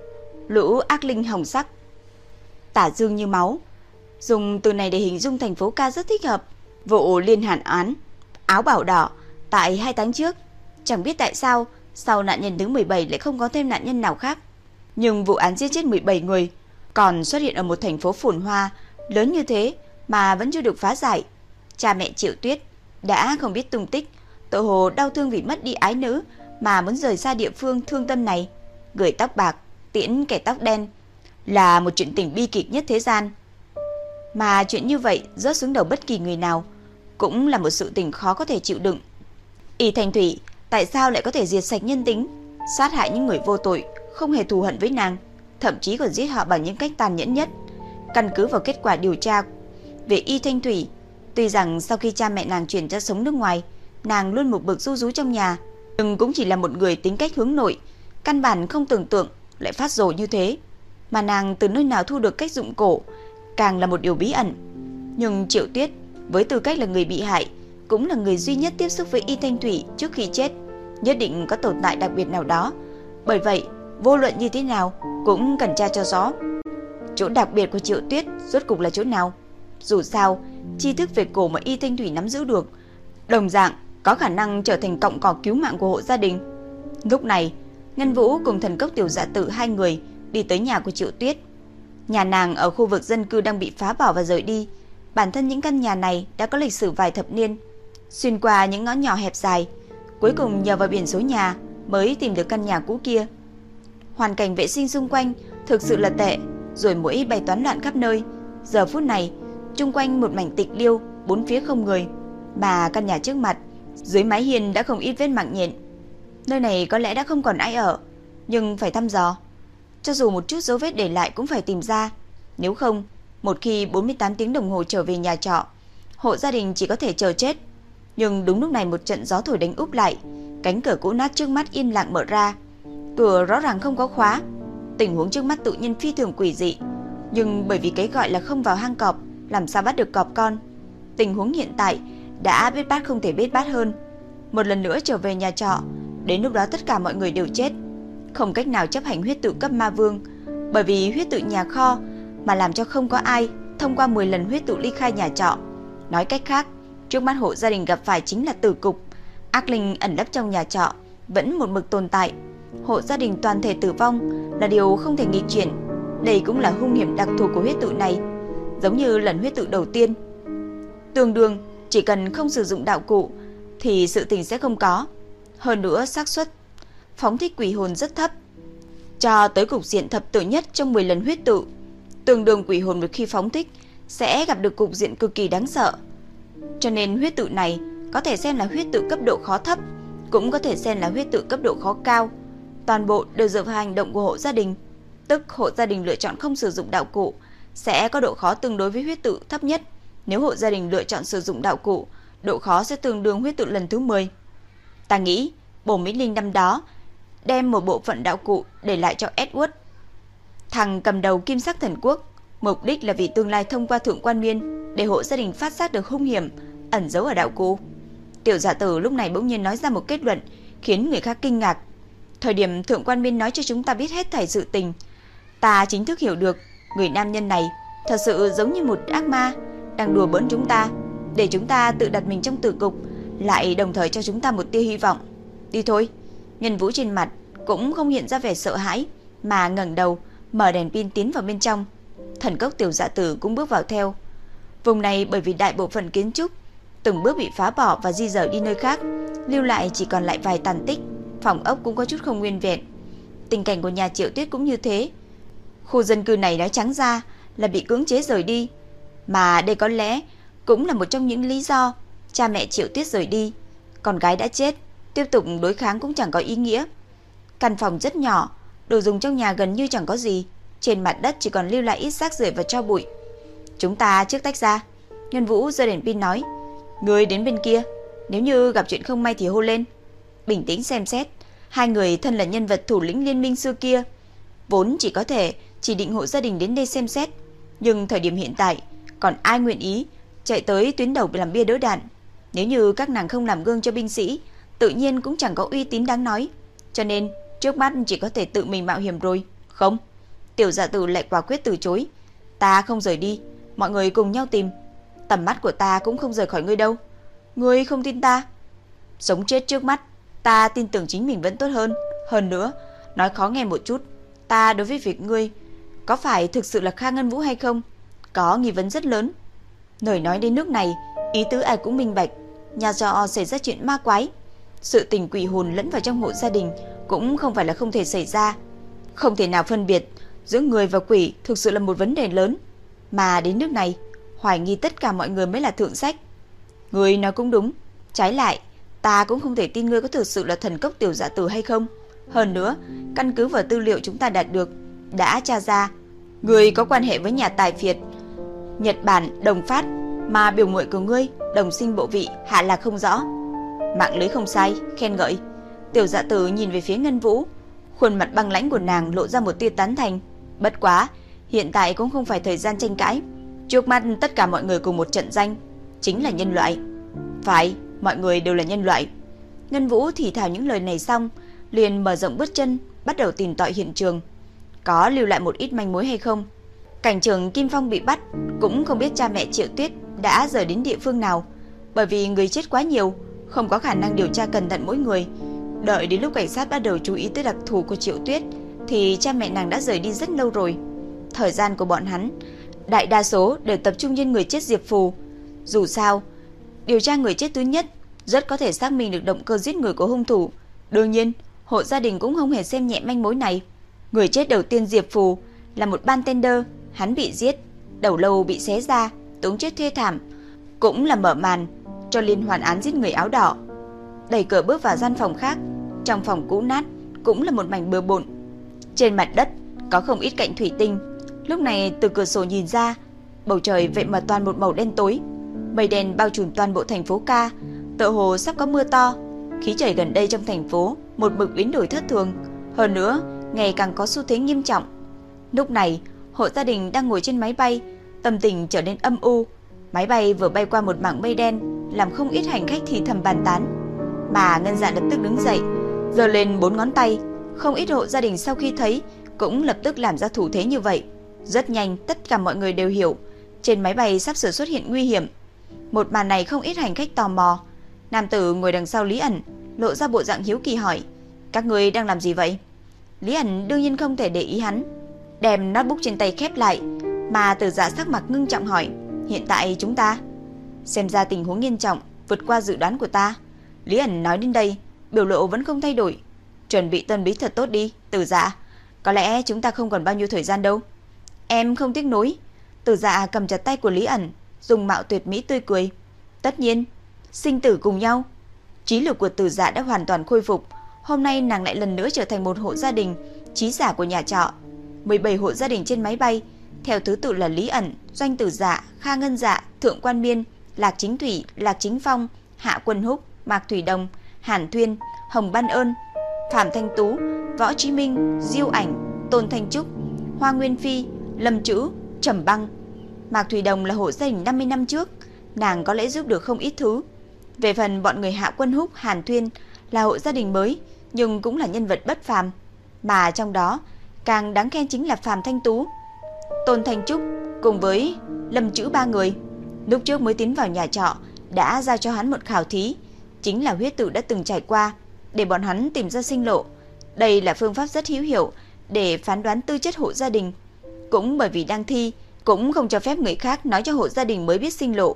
Lũ ác linh hồng sắc. Tả dương như máu. Dùng từ này để hình dung thành phố ca rất thích hợp. Vụ liên hàn án, áo bảo đỏ tại hai tháng trước, chẳng biết tại sao sau nạn nhân thứ 17 lại không có thêm nạn nhân nào khác. Nhưng vụ án giết chết 17 người còn xuất hiện ở một thành phố phồn hoa lớn như thế mà vẫn chưa được phá giải. Cha mẹ Triệu Tuyết đã không biết tung tích, tội hồ đau thương vì mất đi ái nữ mà muốn rời xa địa phương thương tâm này. Người tóc bạc, tiễn kẻ tóc đen là một chuyện tình bi kịch nhất thế gian. Mà chuyện như vậy rớt xuống đầu bất kỳ người nào cũng là một sự tình khó có thể chịu đựng. Y Thành Thủy tại sao lại có thể diệt sạch nhân tính, sát hại những người vô tội, không hề thù hận với nàng, thậm chí còn giết họ bằng những cách tàn nhẫn nhất. Căn cứ vào kết quả điều tra về Y Thanh Thủy, tuy rằng sau khi cha mẹ nàng chuyển ra sống nước ngoài, nàng luôn một bực ru rú trong nhà, nhưng cũng chỉ là một người tính cách hướng nội, căn bản không tưởng tượng lại phát rồ như thế. Mà nàng từ nơi nào thu được cách dụng cổ, càng là một điều bí ẩn. Nhưng Triệu Tuyết, với tư cách là người bị hại, cũng là người duy nhất tiếp xúc với Y Thanh Thủy trước khi chết, nhất định có tồn tại đặc biệt nào đó. Bởi vậy, vô luận như thế nào cũng cần tra cho rõ. Chỗ đặc biệt của Triệu Tuyết rốt cục là chỗ nào? Dù sao, tri thức về cổ mà Y Thanh Thủy nắm giữ được, đồng dạng có khả năng trở thành cộng cỏ cứu mạng của hộ gia đình. Lúc này, Ngân Vũ cùng thần cốc tiểu dạ tự hai người đi tới nhà của Triệu Tuyết. Nhà nàng ở khu vực dân cư đang bị phá bỏ và rời đi. Bản thân những căn nhà này đã có lịch sử vài thập niên, xuyên qua những ngõ nhỏ hẹp dài, cuối cùng nhờ vào biển số nhà mới tìm được căn nhà cũ kia. Hoàn cảnh vệ sinh xung quanh thực sự là tệ, rồi mũi bay toán loạn khắp nơi. Giờ phút này, chung quanh một mảnh tịch liêu, bốn phía không người, mà căn nhà trước mặt, dưới mái hiên đã không ít vết mạng nhện. Nơi này có lẽ đã không còn ai ở, nhưng phải thăm dò. Cho dù một chút dấu vết để lại cũng phải tìm ra, nếu không, một khi 48 tiếng đồng hồ trở về nhà trọ, hộ gia đình chỉ có thể chờ chết. Nhưng đúng lúc này một trận gió thổi đánh úp lại, cánh cửa cũ nát trước mắt im lặng mở ra. Cửa rõ ràng không có khóa, tình huống trước mắt tự nhiên phi thường quỷ dị, nhưng bởi vì cái gọi là không vào hang cọp, làm sao bắt được cọp con. tình huống hiện tại đã biết bát không thể biết bát hơn. Một lần nữa trở về nhà trọ, đến lúc đó tất cả mọi người đều chết. Không cách nào chấp hành huyết tự cấp ma vương, bởi vì huyết tự nhà kho mà làm cho không có ai thông qua 10 lần huyết tự ly khai nhà trọ. Nói cách khác, trước mắt hộ gia đình gặp phải chính là tử cục. Ác linh ẩn nấp trong nhà trọ vẫn một mực tồn tại. Hộ gia đình toàn thể tử vong là điều không thể nghịch chuyển. Đây cũng là hung hiểm đặc thù của huyết tự này, giống như lần huyết tự đầu tiên. Tương đương, chỉ cần không sử dụng đạo cụ thì sự tình sẽ không có. Hơn nữa xác suất phóng thích quỷ hồn rất thấp. Cho tới cục diện thập tử nhất trong 10 lần huyết tự, tương đương quỷ hồn một khi phóng thích sẽ gặp được cục diện cực kỳ đáng sợ. Cho nên huyết tự này có thể xem là huyết tự cấp độ khó thấp, cũng có thể xem là huyết tự cấp độ khó cao. Toàn bộ đều dựa vào hành động của hộ gia đình, tức hộ gia đình lựa chọn không sử dụng đạo cụ sẽ có độ khó tương đối với huyết tự thấp nhất. Nếu hộ gia đình lựa chọn sử dụng đạo cụ, độ khó sẽ tương đương huyết tự lần thứ 10. Ta nghĩ, bổ Mỹ Linh năm đó đem một bộ phận đạo cụ để lại cho Edward. Thằng cầm đầu kim sắc thần quốc, mục đích là vì tương lai thông qua thượng quan miên để hộ gia đình phát giác được hung hiểm ẩn giấu ở đạo cụ. Tiểu giả tử lúc này bỗng nhiên nói ra một kết luận khiến người khác kinh ngạc. Thời điểm thượng quan miên nói cho chúng ta biết hết thảy sự tình, ta chính thức hiểu được người nam nhân này thật sự giống như một ác ma đang đùa bỡn chúng ta, để chúng ta tự đặt mình trong tử cục, lại đồng thời cho chúng ta một tia hy vọng. Đi thôi. Nhân Vũ trên mặt cũng không hiện ra vẻ sợ hãi, mà ngẩng đầu, mở đèn pin tiến vào bên trong. Thần cốc tiểu dạ tử cũng bước vào theo. Vùng này bởi vì đại bộ phận kiến trúc từng bước bị phá bỏ và di rời đi nơi khác, lưu lại chỉ còn lại vài tàn tích, phòng ốc cũng có chút không nguyên vẹn. Tình cảnh của nhà Triệu Tuyết cũng như thế. Khu dân cư này nói trắng ra là bị cưỡng chế rời đi, mà đây có lẽ cũng là một trong những lý do cha mẹ Triệu Tuyết rời đi. Con gái đã chết, tiếp tục đối kháng cũng chẳng có ý nghĩa. Căn phòng rất nhỏ, đồ dùng trong nhà gần như chẳng có gì, trên mặt đất chỉ còn lưu lại ít rác rưởi và tro bụi. Chúng ta trước tách ra. Nhân Vũ giơ đèn pin nói, người đến bên kia, nếu như gặp chuyện không may thì hô lên. Bình tĩnh xem xét, hai người thân là nhân vật thủ lĩnh liên minh xưa kia, vốn chỉ có thể chỉ định hộ gia đình đến đây xem xét, nhưng thời điểm hiện tại còn ai nguyện ý chạy tới tuyến đầu làm bia đỡ đạn. Nếu như các nàng không làm gương cho binh sĩ, tự nhiên cũng chẳng có uy tín đáng nói. Cho nên, trước mắt chỉ có thể tự mình mạo hiểm rồi. Không, tiểu dạ tử lại quả quyết từ chối. Ta không rời đi, mọi người cùng nhau tìm. Tầm mắt của ta cũng không rời khỏi ngươi đâu. Ngươi không tin ta? Sống chết trước mắt, ta tin tưởng chính mình vẫn tốt hơn. Hơn nữa, nói khó nghe một chút, ta đối với việc ngươi có phải thực sự là Kha Ngân Vũ hay không? Có nghi vấn rất lớn. Nổi nói đến nước này, ý tứ ai cũng minh bạch, nhà trọ xảy ra chuyện ma quái. Sự tình quỷ hồn lẫn vào trong hộ gia đình cũng không phải là không thể xảy ra. Không thể nào phân biệt giữa người và quỷ thực sự là một vấn đề lớn. Mà đến nước này, hoài nghi tất cả mọi người mới là thượng sách. Người nói cũng đúng, trái lại, ta cũng không thể tin ngươi có thực sự là thần cốc tiểu dạ tử hay không. Hơn nữa, căn cứ vào tư liệu chúng ta đạt được, đã tra ra, người có quan hệ với nhà tài phiệt, Nhật Bản, Đồng Phát, mà biểu muội của ngươi, đồng sinh bộ vị, hạ là không rõ. Mạng lưới không sai, khen ngợi. Tiểu dạ tử nhìn về phía Ngân Vũ, khuôn mặt băng lãnh của nàng lộ ra một tia tán thành. Bất quá, hiện tại cũng không phải thời gian tranh cãi. Trước mắt tất cả mọi người cùng một trận danh, chính là nhân loại. Phải, mọi người đều là nhân loại. Ngân Vũ thì thảo những lời này xong, liền mở rộng bước chân, bắt đầu tìm tòi hiện trường. Có lưu lại một ít manh mối hay không? Cảnh trường Kim Phong bị bắt, cũng không biết cha mẹ Triệu Tuyết đã rời đến địa phương nào, bởi vì người chết quá nhiều, không có khả năng điều tra cẩn thận mỗi người. Đợi đến lúc cảnh sát bắt đầu chú ý tới đặc thù của Triệu Tuyết, thì cha mẹ nàng đã rời đi rất lâu rồi. Thời gian của bọn hắn, đại đa số đều tập trung trên người chết Diệp Phù. Dù sao, điều tra người chết thứ nhất rất có thể xác minh được động cơ giết người của hung thủ. Đương nhiên, hộ gia đình cũng không hề xem nhẹ manh mối này. Người chết đầu tiên Diệp Phù là một bartender, hắn bị giết, đầu lâu bị xé ra, tống chết thê thảm, cũng là mở màn cho liên hoàn án giết người áo đỏ. Đẩy cửa bước vào gian phòng khác, trong phòng cũ nát cũng là một mảnh bừa bộn. Trên mặt đất có không ít cạnh thủy tinh, lúc này từ cửa sổ nhìn ra, bầu trời vậy mà toàn một màu đen tối, mây đen bao trùm toàn bộ thành phố ca, tựa hồ sắp có mưa to. Khí trời gần đây trong thành phố một mực biến đổi thất thường, hơn nữa ngày càng có xu thế nghiêm trọng. Lúc này, hộ gia đình đang ngồi trên máy bay, tâm tình trở nên âm u. Máy bay vừa bay qua một mảng mây đen, làm không ít hành khách thì thầm bàn tán. Mà Ngân Dạ lập tức đứng dậy, giơ lên bốn ngón tay, không ít hộ gia đình sau khi thấy cũng lập tức làm ra thủ thế như vậy. Rất nhanh, tất cả mọi người đều hiểu, trên máy bay sắp sửa xuất hiện nguy hiểm. Một màn này không ít hành khách tò mò. Nam tử ngồi đằng sau Lý ẩn, lộ ra bộ dạng hiếu kỳ hỏi, các người đang làm gì vậy? Lý ẩn đương nhiên không thể để ý hắn, đem notebook trên tay khép lại, mà từ dạ sắc mặt ngưng trọng hỏi, hiện tại chúng ta xem ra tình huống nghiêm trọng, vượt qua dự đoán của ta. Lý ẩn nói đến đây, biểu lộ vẫn không thay đổi. Chuẩn bị tân bí thật tốt đi, từ dạ. Có lẽ chúng ta không còn bao nhiêu thời gian đâu. Em không tiếc nối. Từ dạ cầm chặt tay của Lý ẩn, dùng mạo tuyệt mỹ tươi cười. Tất nhiên, sinh tử cùng nhau. Trí lực của tử dạ đã hoàn toàn khôi phục. Hôm nay nàng lại lần nữa trở thành một hộ gia đình, trí giả của nhà trọ. 17 hộ gia đình trên máy bay, theo thứ tự là Lý ẩn, Doanh tử dạ, Kha Ngân dạ, Thượng Quan Miên, Lạc Chính Thủy, Lạc Chính Phong, Hạ Quân Húc, Mạc Thủy Đồng, Hàn Thuyên, Hồng Ban Ơn, Phạm Thanh Tú, Võ Chí Minh, Diêu Ảnh, Tôn Thanh Trúc, Hoa Nguyên Phi, Lâm Chữ, Trầm Băng. Mạc Thủy Đồng là hộ gia đình 50 năm trước, nàng có lẽ giúp được không ít thứ. Về phần bọn người Hạ Quân Húc, Hàn Thuyên là hộ gia đình mới, nhưng cũng là nhân vật bất phàm, mà trong đó càng đáng khen chính là Phạm Thanh Tú, Tôn Thanh Trúc cùng với Lâm Chữ ba người. Lúc trước mới tiến vào nhà trọ đã giao cho hắn một khảo thí, chính là huyết tự đã từng trải qua để bọn hắn tìm ra sinh lộ. Đây là phương pháp rất hữu hiệu để phán đoán tư chất hộ gia đình. Cũng bởi vì đang thi, cũng không cho phép người khác nói cho hộ gia đình mới biết sinh lộ.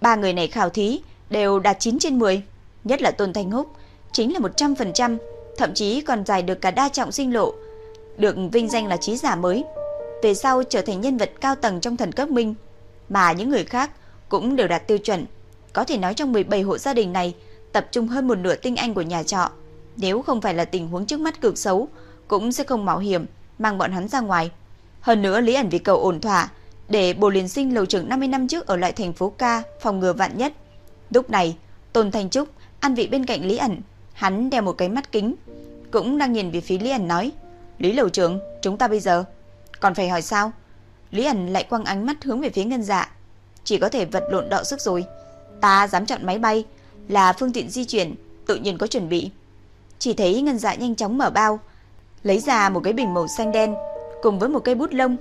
Ba người này khảo thí đều đạt 9 trên 10, nhất là Tôn Thanh Húc, chính là 100%, thậm chí còn giải được cả đa trọng sinh lộ, được vinh danh là trí giả mới. Về sau trở thành nhân vật cao tầng trong thần cấp minh, mà những người khác cũng đều đạt tiêu chuẩn. Có thể nói trong 17 hộ gia đình này tập trung hơn một nửa tinh anh của nhà trọ. Nếu không phải là tình huống trước mắt cực xấu, cũng sẽ không mạo hiểm mang bọn hắn ra ngoài. Hơn nữa Lý ẩn vì cầu ổn thỏa, để bồ liên sinh lầu trưởng 50 năm trước ở lại thành phố ca phòng ngừa vạn nhất. Lúc này, Tôn Thanh Trúc ăn vị bên cạnh Lý ẩn, hắn đeo một cái mắt kính, cũng đang nhìn về phía Lý ẩn nói: "Lý lầu trưởng, chúng ta bây giờ còn phải hỏi sao?" Lý ẩn lại quăng ánh mắt hướng về phía Ngân Dạ, chỉ có thể vật lộn đọ sức rồi. Ta dám chọn máy bay là phương tiện di chuyển, tự nhiên có chuẩn bị. Chỉ thấy Ngân Dạ nhanh chóng mở bao, lấy ra một cái bình màu xanh đen cùng với một cây bút lông,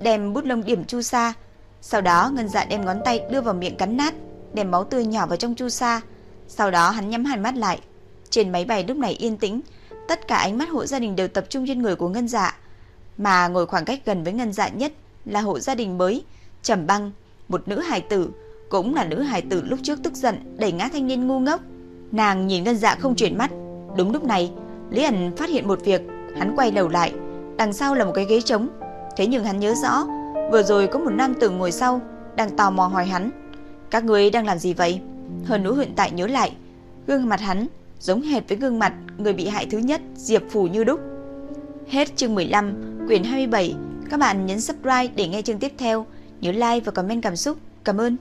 đem bút lông điểm chu sa. Sau đó Ngân Dạ đem ngón tay đưa vào miệng cắn nát, đem máu tươi nhỏ vào trong chu sa. Sau đó hắn nhắm hai mắt lại. Trên máy bay lúc này yên tĩnh, tất cả ánh mắt hộ gia đình đều tập trung trên người của Ngân Dạ, mà ngồi khoảng cách gần với Ngân Dạ nhất là hộ gia đình mới, Trầm Băng, một nữ hài tử, cũng là nữ hài tử lúc trước tức giận đẩy ngã thanh niên ngu ngốc. Nàng nhìn Ngân Dạ không chuyển mắt. Đúng lúc này, Lý ẩn phát hiện một việc, hắn quay đầu lại, đằng sau là một cái ghế trống. Thế nhưng hắn nhớ rõ, vừa rồi có một nam tử ngồi sau, đang tò mò hỏi hắn, các người đang làm gì vậy? Hơn nữa hiện tại nhớ lại, gương mặt hắn giống hệt với gương mặt người bị hại thứ nhất, Diệp Phù như đúc. Hết chương 15, quyển 27. Các bạn nhấn subscribe để nghe chương tiếp theo. Nhớ like và comment cảm xúc. Cảm ơn.